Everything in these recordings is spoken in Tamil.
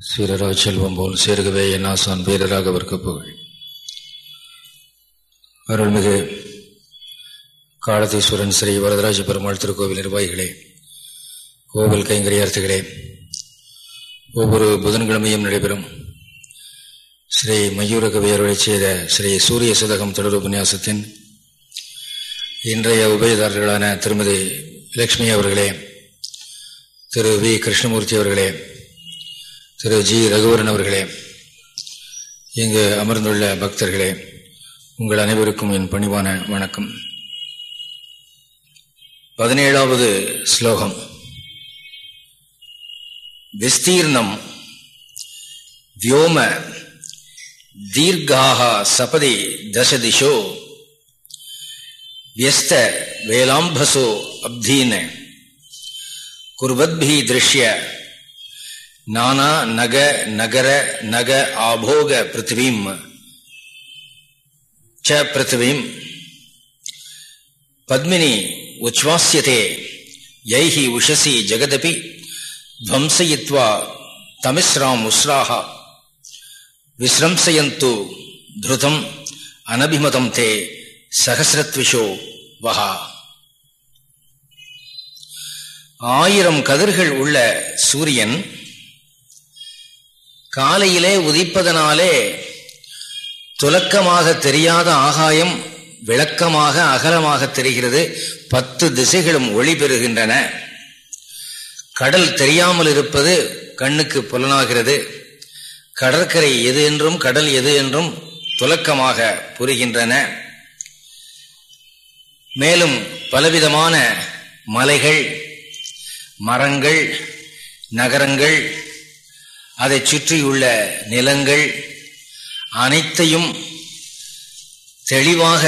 சீரரா செல்வம் போல் சேர்கவே என்னாசான் வீரராக அவருக்கு புகழ். அருள்மிகு காலதீஸ்வரன் ஸ்ரீ வரதராஜ பெருமாள் திருக்கோவில் நிர்வாகிகளே கோவில் கைங்கரியார்த்திகளே ஒவ்வொரு புதன்கிழமையும் நடைபெறும் ஸ்ரீ மயூர கவியருளை செய்த ஸ்ரீ சூரிய சதகம் தொடர் உபன்யாசத்தின் இன்றைய உபயதாரர்களான திருமதி லட்சுமி அவர்களே திரு வி. கிருஷ்ணமூர்த்தி அவர்களே திரு ஜி ரகுவரன் அவர்களே இங்கு அமர்ந்துள்ள பக்தர்களே உங்கள் அனைவருக்கும் என் பணிவான வணக்கம். பதினேழாவது ஸ்லோகம். விஸ்தீர்ணம் வியோம தீர்காக சபதி தசதிஷோ வியஸ்த வேலாம்பசோ அப்தீன குர்வத்பி திருஷ்ய நானா நக நகர நக ஆபோக பிருத்திவீம். ச பிருத்திவீம். பத்மினி உச்வாசியதே யைஹி உஷசி ஜெகதபி துவம்சயித்வா தமிஸ்ராம் உஸ்ராக விசிரம்சயந்து துருதம் அனபிமதம் தே சகசிரத்விஷோ வஹா. ஆயிரம் கதிர்கள் உள்ள சூரியன் காலையிலே உதிப்பதனாலே துலக்கமாக தெரியாத ஆகாயம் விளக்கமாக அகலமாக தெரிகிறது. பத்து திசைகளும் ஒளி பெறுகின்றன. கடல் தெரியாமல் இருப்பது கண்ணுக்கு புலனாகிறது. கடற்கரை எது என்றும் கடல் எது என்றும் துலக்கமாக புரிகின்றன. மேலும் பலவிதமான மலைகள் மரங்கள் நகரங்கள் அதை சுற்றியுள்ள நிலங்கள் அனைத்தையும் தெளிவாக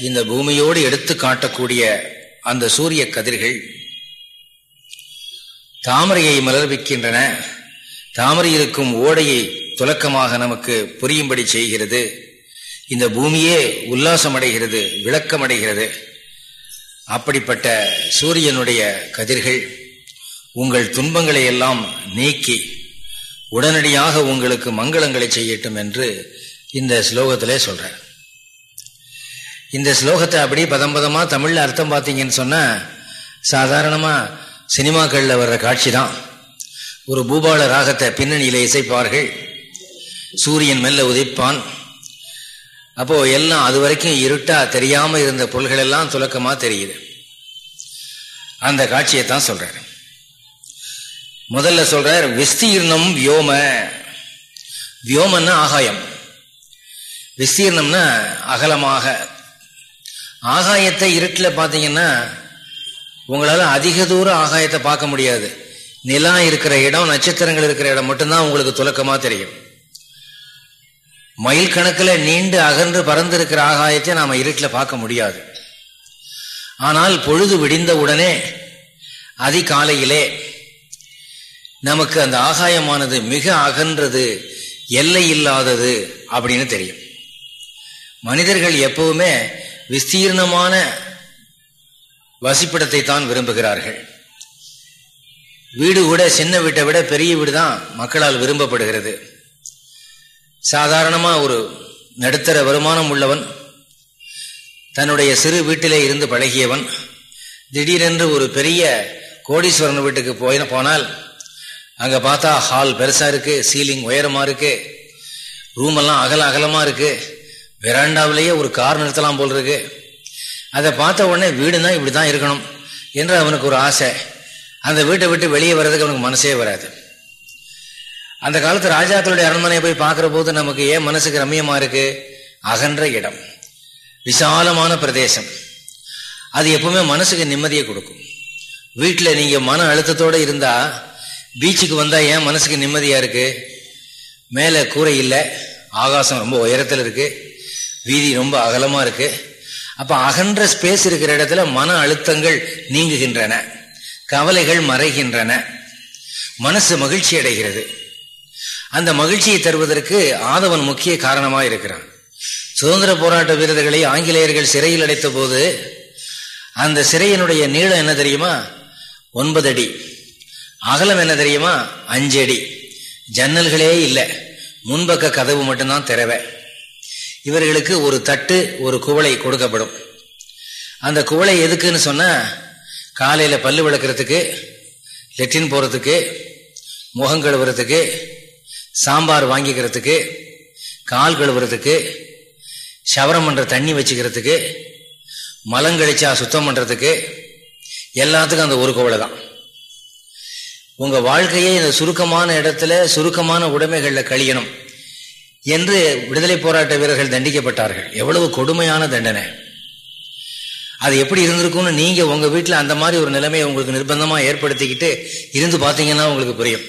இந்த பூமியோடு எடுத்து காட்டக்கூடிய அந்த சூரிய கதிர்கள் தாமரையை மலர்விக்கின்றன. தாமரை இருக்கும் ஓடையை துலக்கமாக நமக்கு புரியும்படி செய்கிறது. இந்த பூமியே உல்லாசமடைகிறது விளக்கமடைகிறது. அப்படிப்பட்ட சூரியனுடைய கதிர்கள் உங்கள் துன்பங்களை எல்லாம் நீக்கி உடனடியாக உங்களுக்கு மங்களங்களை செய்யட்டும் என்று இந்த ஸ்லோகத்திலே சொல்றேன் இந்த ஸ்லோகத்தை அப்படி பதம் பதமாக தமிழ்ல அர்த்தம் பார்த்தீங்கன்னு சொன்ன சாதாரணமா சினிமாக்களில் வர்ற காட்சி தான். ஒரு பூபால ராகத்தை பின்னணியில இசைப்பார்கள். சூரியன் மெல்ல உதைப்பான். அப்போ எல்லாம் அது வரைக்கும் இருட்டா தெரியாம இருந்த பொருள்கள் எல்லாம் துலக்கமா தெரியுது. அந்த காட்சியை தான் சொல்கிறேன் முதல்ல சொல்றார் விஸ்தீர்ணம் வியோம. வியோமன்னா ஆகாயம். விஸ்தீர்ணம்னா அகலமாக. ஆகாயத்தை இருட்டில் பார்த்தீங்கன்னா உங்களால் அதிக தூரம் ஆகாயத்தை பார்க்க முடியாது. நிலா இருக்கிற இடம் நட்சத்திரங்கள் இருக்கிற இடம் மட்டும்தான் உங்களுக்கு துலக்கமாக தெரியும். மயில் கணக்கில் நீண்டு அகன்று பறந்து இருக்கிற ஆகாயத்தை நாம் இருட்டில் பார்க்க முடியாது. ஆனால் பொழுது விடிந்த உடனே அதிகாலையிலே நமக்கு அந்த ஆகாயமானது மிக அகன்றது எல்லை இல்லாதது அப்படின்னு தெரியும். மனிதர்கள் எப்பவுமே விஸ்தீர்ணமான வசிப்பிடத்தை தான் விரும்புகிறார்கள். வீடு கூட சின்ன வீட்டை விட பெரிய வீடு தான் மக்களால் விரும்பப்படுகிறது. சாதாரணமா ஒரு நடுத்தர வருமானம் உள்ளவன் தன்னுடைய சிறு வீட்டிலே இருந்து பழகியவன் திடீரென்று ஒரு பெரிய கோடீஸ்வரன் வீட்டுக்கு போய் போனால் அங்க பார்த்தா ஹால் பெருசா இருக்கு சீலிங் உயரமா இருக்கு ரூம் எல்லாம் அகல அகலமா இருக்கு. வெராண்டாவிலேயே ஒரு கார் நிறுத்தலாம் போல் இருக்கு. அதை பார்த்த உடனே வீடுனா இப்படி தான் இருக்கணும் என்று அவனுக்கு ஒரு ஆசை. அந்த வீட்டை விட்டு வெளியே வர்றதுக்கு அவனுக்கு மனசே வராது. அந்த காலத்து ராஜாக்களுடைய அரண்மனையை போய் பார்க்குற போது நமக்கு ஏன் மனசுக்கு ரம்யமா இருக்கு? அகன்ற இடம். விசாலமான பிரதேசம். அது எப்பவுமே மனசுக்கு நிம்மதியை கொடுக்கும். வீட்டில் நீங்க மன அழுத்தத்தோடு இருந்தா பீச்சுக்கு வந்தால் ஏன் மனசுக்கு நிம்மதியாக இருக்குது மேலே கூரை இல்லை ஆகாசம் ரொம்ப உயரத்தில் இருக்குது வீதி ரொம்ப அகலமாக இருக்குது அப்போ அகன்ற ஸ்பேஸ் இருக்கிற இடத்துல மன அழுத்தங்கள் நீங்குகின்றன கவலைகள் மறைகின்றன மனசு மகிழ்ச்சி அடைகிறது. அந்த மகிழ்ச்சியை தருவதற்கு ஆதவன் முக்கிய காரணமாக இருக்கிறான். சுதந்திர போராட்ட வீரர்களை ஆங்கிலேயர்கள் சிறையில் அடைத்த போது அந்த சிறையினுடைய நீளம் என்ன தெரியுமா? ஒன்பது அடி. அகலம் என்ன தெரியுமா? அஞ்சு அடி. ஜன்னல்களே இல்லை. முன்பக்க கதவு மட்டும்தான் திறவை. இவர்களுக்கு ஒரு தட்டு ஒரு குவளை கொடுக்கப்படும். அந்த குவளை எதுக்குன்னு சொன்னால் காலையில் பல்லு விளக்குறதுக்கு லெட்டின் போகிறதுக்கு முகம் கழுவுறதுக்கு சாம்பார் வாங்கிக்கிறதுக்கு கால் கழுவுறதுக்கு சவரம் பண்ணுற தண்ணி வச்சுக்கிறதுக்கு மலங்கழிச்சா சுத்தம் பண்ணுறதுக்கு எல்லாத்துக்கும் அந்த ஒரு குவளை தான். உங்கள் வாழ்க்கையை இந்த சுருக்கமான இடத்துல சுருக்கமான உடைமைகளில் கழியணும். என்று விடுதலை போராட்ட வீரர்கள் தண்டிக்கப்பட்டார்கள். எவ்வளவு கொடுமையான தண்டனை. அது எப்படி இருந்திருக்கும்னு நீங்க உங்க வீட்டில் அந்த மாதிரி ஒரு நிலைமையை உங்களுக்கு நிர்பந்தமா ஏற்படுத்திக்கிட்டு இருந்து பார்த்தீங்கன்னா உங்களுக்கு புரியும்.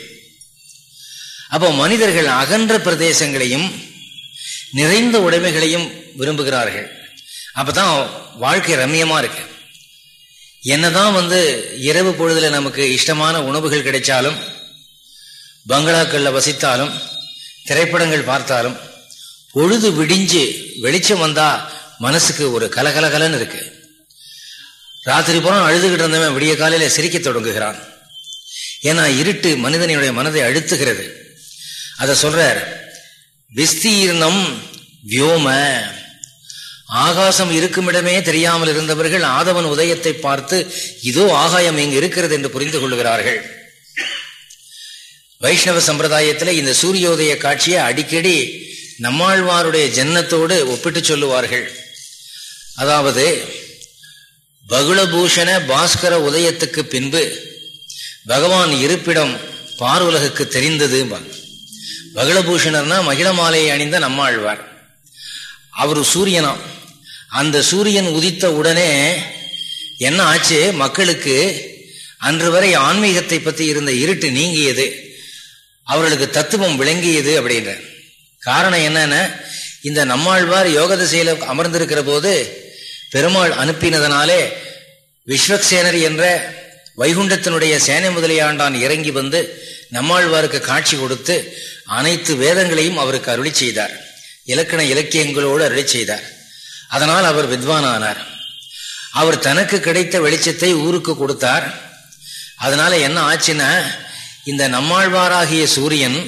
அப்போ மனிதர்கள் அகன்ற பிரதேசங்களையும் நிறைந்த உடைமைகளையும் விரும்புகிறார்கள். அப்பதான் வாழ்க்கை ரம்யமா இருக்கு. என்னதான் வந்து இரவு பொழுதுல நமக்கு இஷ்டமான உணவுகள் கிடைச்சாலும் பங்களாக்கள்ல வசித்தாலும் திரைப்படங்கள் பார்த்தாலும் பொழுது விடிஞ்சு வெளிச்சம் வந்தா மனசுக்கு ஒரு கலகலகலன்னு இருக்கு. ராத்திரி புறம் அழுதுகிட்டு இருந்தவன் விடிய காலையில சிரிக்க தொடங்குகிறான். ஏன்னா இருட்டு மனிதனுடைய மனதை அழுத்துகிறது. அதை சொல்றார் விஸ்தீர்ணம் வியோம ஆகாசம் இருக்குமிடமே தெரியாமல் இருந்தவர்கள் ஆதவன் உதயத்தை பார்த்து இதோ ஆகாயம் இங்கு இருக்கிறது என்று புரிந்து கொள்கிறார்கள் வைஷ்ணவ சம்பிரதாயத்தில் இந்த சூரியோதய காட்சியை அடிக்கடி நம்மாழ்வாருடைய ஜன்னத்தோடு ஒப்பிட்டு சொல்லுவார்கள். அதாவது பகுளபூஷண பாஸ்கர உதயத்துக்கு பின்பு பகவான் இருப்பிடம் பார்வலகுக்கு தெரிந்தது பகுளபூஷணர்னா மகிழ மாலையை அணிந்த நம்மாழ்வார். அவர் சூரியனா அந்த சூரியன் உதித்த உடனே என்ன ஆச்சு? மக்களுக்கு அன்று வரை ஆன்மீகத்தை பற்றி இருந்த இருட்டு நீங்கியது. அவர்களுக்கு தத்துவம் விளங்கியது அப்படின்ற. காரணம் என்னன்னா இந்த நம்மாழ்வார் யோக திசையில அமர்ந்திருக்கிற போது பெருமாள் அனுப்பினதனாலே விஸ்வக்சேனர் என்ற வைகுண்டத்தினுடைய சேனை முதலியாண்டான் இறங்கி வந்து நம்மாழ்வாருக்கு காட்சி கொடுத்து அனைத்து வேதங்களையும் அவருக்கு அருளி செய்தார். இலக்கண இலக்கியங்களோடு அருளி செய்தார். அதனால் அவர் வித்வானானார். அவர் தனக்கு கிடைத்த வெளிச்சத்தை ஊருக்கு கொடுத்தார். அதனால என்ன ஆச்சுன்னா இந்த நம்மாழ்வாராகிய சூரியன்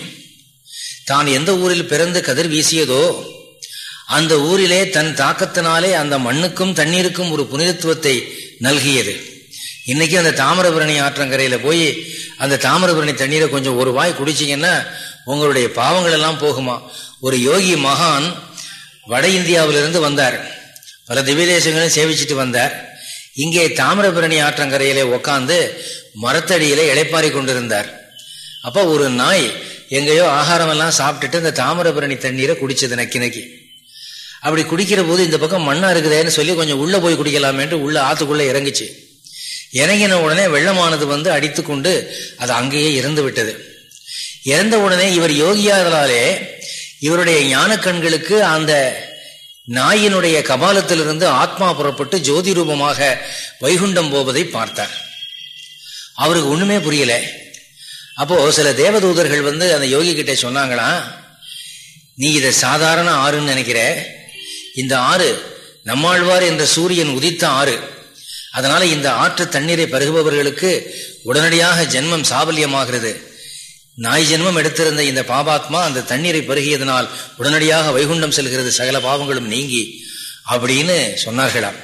தான் எந்த ஊரில் பிறந்து கதிர் வீசியதோ அந்த ஊரிலே தன் தாக்கத்தினாலே அந்த மண்ணுக்கும் தண்ணீருக்கும் ஒரு புனிதத்துவத்தை நல்கியது. இன்னைக்கு அந்த தாமிரபரணி ஆற்றங்கரையில் போய் அந்த தாமிரபரணி தண்ணீரை கொஞ்சம் ஒரு வாய் குடிச்சிங்கன்னா உங்களுடைய பாவங்கள் எல்லாம் போகுமா? ஒரு யோகி மகான் வட இந்தியாவிலிருந்து வந்தார். பல திவ்யதேசங்களையும் சேவிச்சுட்டு வந்தார். இங்கே தாமிரபரணி ஆற்றங்கரையிலே உக்காந்து மரத்தடியிலே இழைப்பாரி கொண்டிருந்தார். அப்போ ஒரு நாய் எங்கேயோ ஆகாரமெல்லாம் சாப்பிட்டுட்டு இந்த தாமிரபரணி தண்ணீரை குடிச்சது நக்கி நக்கி. அப்படி குடிக்கிற போது இந்த பக்கம் மண்ணா இருக்குதேன்னு சொல்லி கொஞ்சம் உள்ளே போய் குடிக்கலாமேன்ட்டு உள்ள ஆத்துக்குள்ளே இறங்கிச்சு. இறங்கின உடனே வெள்ளமானது வந்து அடித்து கொண்டு அது அங்கேயே இறந்து விட்டது இறந்த உடனே இவர் யோகியாதலாலே இவருடைய ஞான கண்களுக்கு அந்த நாயினுடைய கபாலத்திலிருந்து ஆத்மா புறப்பட்டு ஜோதி ரூபமாக வைகுண்டம் போவதை பார்த்தார். அவருக்கு ஒண்ணுமே புரியல. அப்போ சில தேவதூதர்கள் வந்து அந்த யோகி கிட்ட சொன்னாங்களா நீ இதை சாதாரண ஆறுன்னு நினைக்கிற? இந்த ஆறு நம்மாழ்வார் என்ற சூரியன் உதித்த ஆறு. அதனால இந்த ஆற்று தண்ணீரை பருகுபவர்களுக்கு உடனடியாக ஜென்மம் சாபல்யமாகிறது. நாய் ஜென்மம் எடுத்திருந்த இந்த பாபாத்மா அந்த தண்ணீரை பருகியதனால் உடனடியாக வைகுண்டம் செல்கிறது. சகல பாவங்களும் நீங்கி அப்படின்னு சொன்னார்களாம்.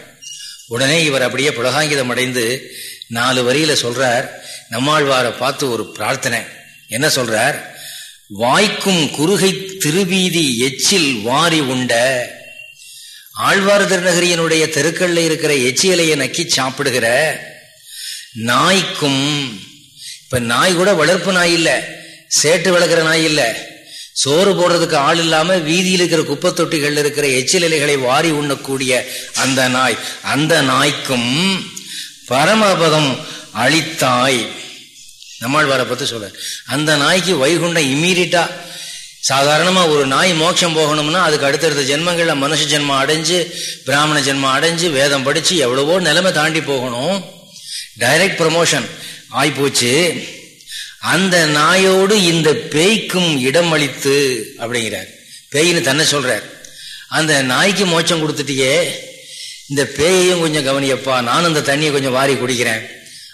உடனே இவர் அப்படியே புலகாங்கிதம் அடைந்து நாலு வரியில சொல்றார் நம்மாழ்வாரை பார்த்து ஒரு பிரார்த்தனை. என்ன சொல்றார்? வாய்க்கும் குறுகை திருவீதி எச்சில் வாரி உண்ட ஆழ்வார் திருநகரியனுடைய தெருக்கல்ல இருக்கிற எச்சியலையை நக்கி சாப்பிடுகிற நாய்க்கும் இப்ப நாய் கூட வளர்ப்பு நாய் இல்லை. சேட்டு விளக்குற நாய் இல்லை. சோறு போடுறதுக்கு ஆள் இல்லாம வீதியில் இருக்கிற குப்பை தொட்டிகள் இருக்கிற எச்சில் இலைகளை வாரி உண்ணக்கூடிய அந்த நாய். அந்த நாய்க்கும் பரமபதம் அழித்தாய் நம்மாழ்வாரை பத்தி சொல்ற அந்த நாய்க்கு வைகுண்டம் இம்மீடியட்டா சாதாரணமா ஒரு நாய் மோட்சம் போகணும்னா அதுக்கு அடுத்தடுத்த ஜென்மங்கள்ல மனுஷ ஜென்மம் அடைஞ்சு பிராமண ஜென்மம் அடைஞ்சு வேதம் படிச்சு எவ்வளவோ நிலைமை தாண்டி போகணும். டைரக்ட் ப்ரமோஷன் ஆய்போச்சு அந்த நாயோடு இந்த பேய்க்கும் இடம் அளித்து அப்படிங்கிறார். பேயின்னு தன்னை சொல்றார். அந்த நாய்க்கு மோச்சம் கொடுத்துட்டியே இந்த பேயையும் கொஞ்சம் கவனியப்பா நானும் இந்த தண்ணியை கொஞ்சம் வாரி குடிக்கிறேன்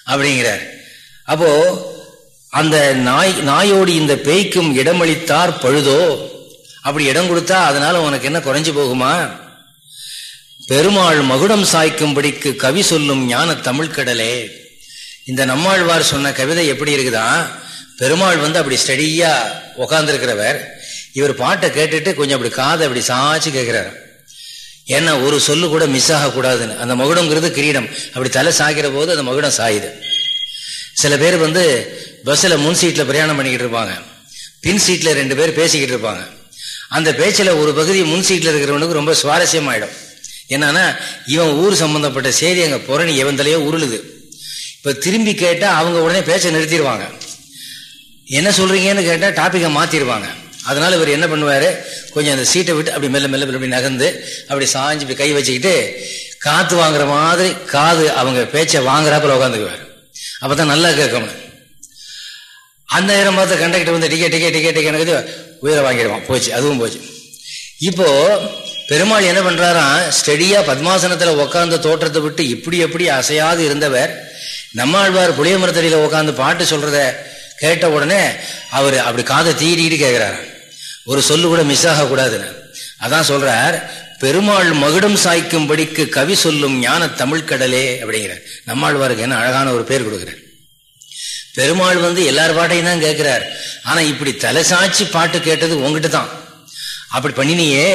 அப்படிங்கிறார். அப்போ அந்த நாய் நாயோடு இந்த பேய்க்கும் இடமளித்தார் பழுதோ அப்படி இடம் கொடுத்தா அதனால உனக்கு என்ன குறைஞ்சு போகுமா? பெருமாள் மகுடம் சாய்க்கும்படிக்கு கவி சொல்லும் ஞான தமிழ்கடலே இந்த நம்மாழ்வார் சொன்ன கவிதை எப்படி இருக்குதா? பெருமாள் வந்து அப்படி ஸ்டடியா உக்காந்துருக்கிறவர். இவர் பாட்டை கேட்டுட்டு கொஞ்சம் அப்படி காதை அப்படி சாய்ச்சி கேட்கிறார் ஏன்னா ஒரு சொல்லு கூட மிஸ் ஆகக்கூடாதுன்னு. அந்த மகுடங்கிறது கிரீடம். அப்படி தலை சாய்க்கிற போது அந்த மகுடம் சாயுது. சில பேர் வந்து பஸ்ஸில் முன் சீட்டில் பிரயாணம் பண்ணிக்கிட்டு இருப்பாங்க. பின் சீட்டில் ரெண்டு பேர் பேசிக்கிட்டு இருப்பாங்க. அந்த பேச்சில் ஒரு பகுதி முன் சீட்டில் இருக்கிறவனுக்கு ரொம்ப சுவாரஸ்யமாயிடும். என்னன்னா இவன் ஊர் சம்பந்தப்பட்ட செய்தி அங்கே புறணி எவன் தலையோ உருளுது. இப்போ திரும்பி கேட்டால் அவங்க உடனே பேச்சை நிறுத்திடுவாங்க. என்ன சொல்கிறீங்கன்னு கேட்டால் டாப்பிக்கை மாற்றிடுவாங்க அதனால் இவர் என்ன பண்ணுவார்? கொஞ்சம் அந்த சீட்டை விட்டு அப்படி மெல்ல மெல்ல அப்படி நகர்ந்து அப்படி சாஞ்சு இப்படி கை வச்சுக்கிட்டு காற்று வாங்குற மாதிரி காது அவங்க பேச்சை வாங்குறாப்புல உட்காந்துக்குவார் அப்போ தான் நல்லா கேட்கணும் அந்த நேரம் பார்த்து கண்டக்டர் வந்து டிக்கெட் டிக்கெட் டிக்கெட் டிக்கெட் உயிரை வாங்கிடுவான். போச்சு அதுவும் போச்சு. இப்போது பெருமாள் என்ன பண்றாராம்? ஸ்டெடியாக பத்மாசனத்தில் உட்காந்த தோற்றத்தை விட்டு இப்படி எப்படி அசையாது இருந்தவர்? நம்மாழ்வார் புளியமரத்தடியில் உட்காந்து பாட்டு சொல்றத கேட்ட உடனே அவர் அப்படி காதை தீடிட்டு கேட்கிறாரு ஒரு சொல்லு கூட மிஸ் ஆகக்கூடாதுன்னு. அதான் சொல்றார் பெருமாள் மகுடம் சாய்க்கும்படிக்கு கவி சொல்லும் ஞான தமிழ் கடலே அப்படிங்கிறார். நம்மாழ்வாருக்கு என்ன அழகான ஒரு பேர் கொடுக்குறார். பெருமாள் வந்து எல்லார் பாட்டையும் தான் கேட்கிறார் ஆனா இப்படி தலைசாட்சி பாட்டு கேட்டது உங்ககிட்ட தான். அப்படி பண்ணினியே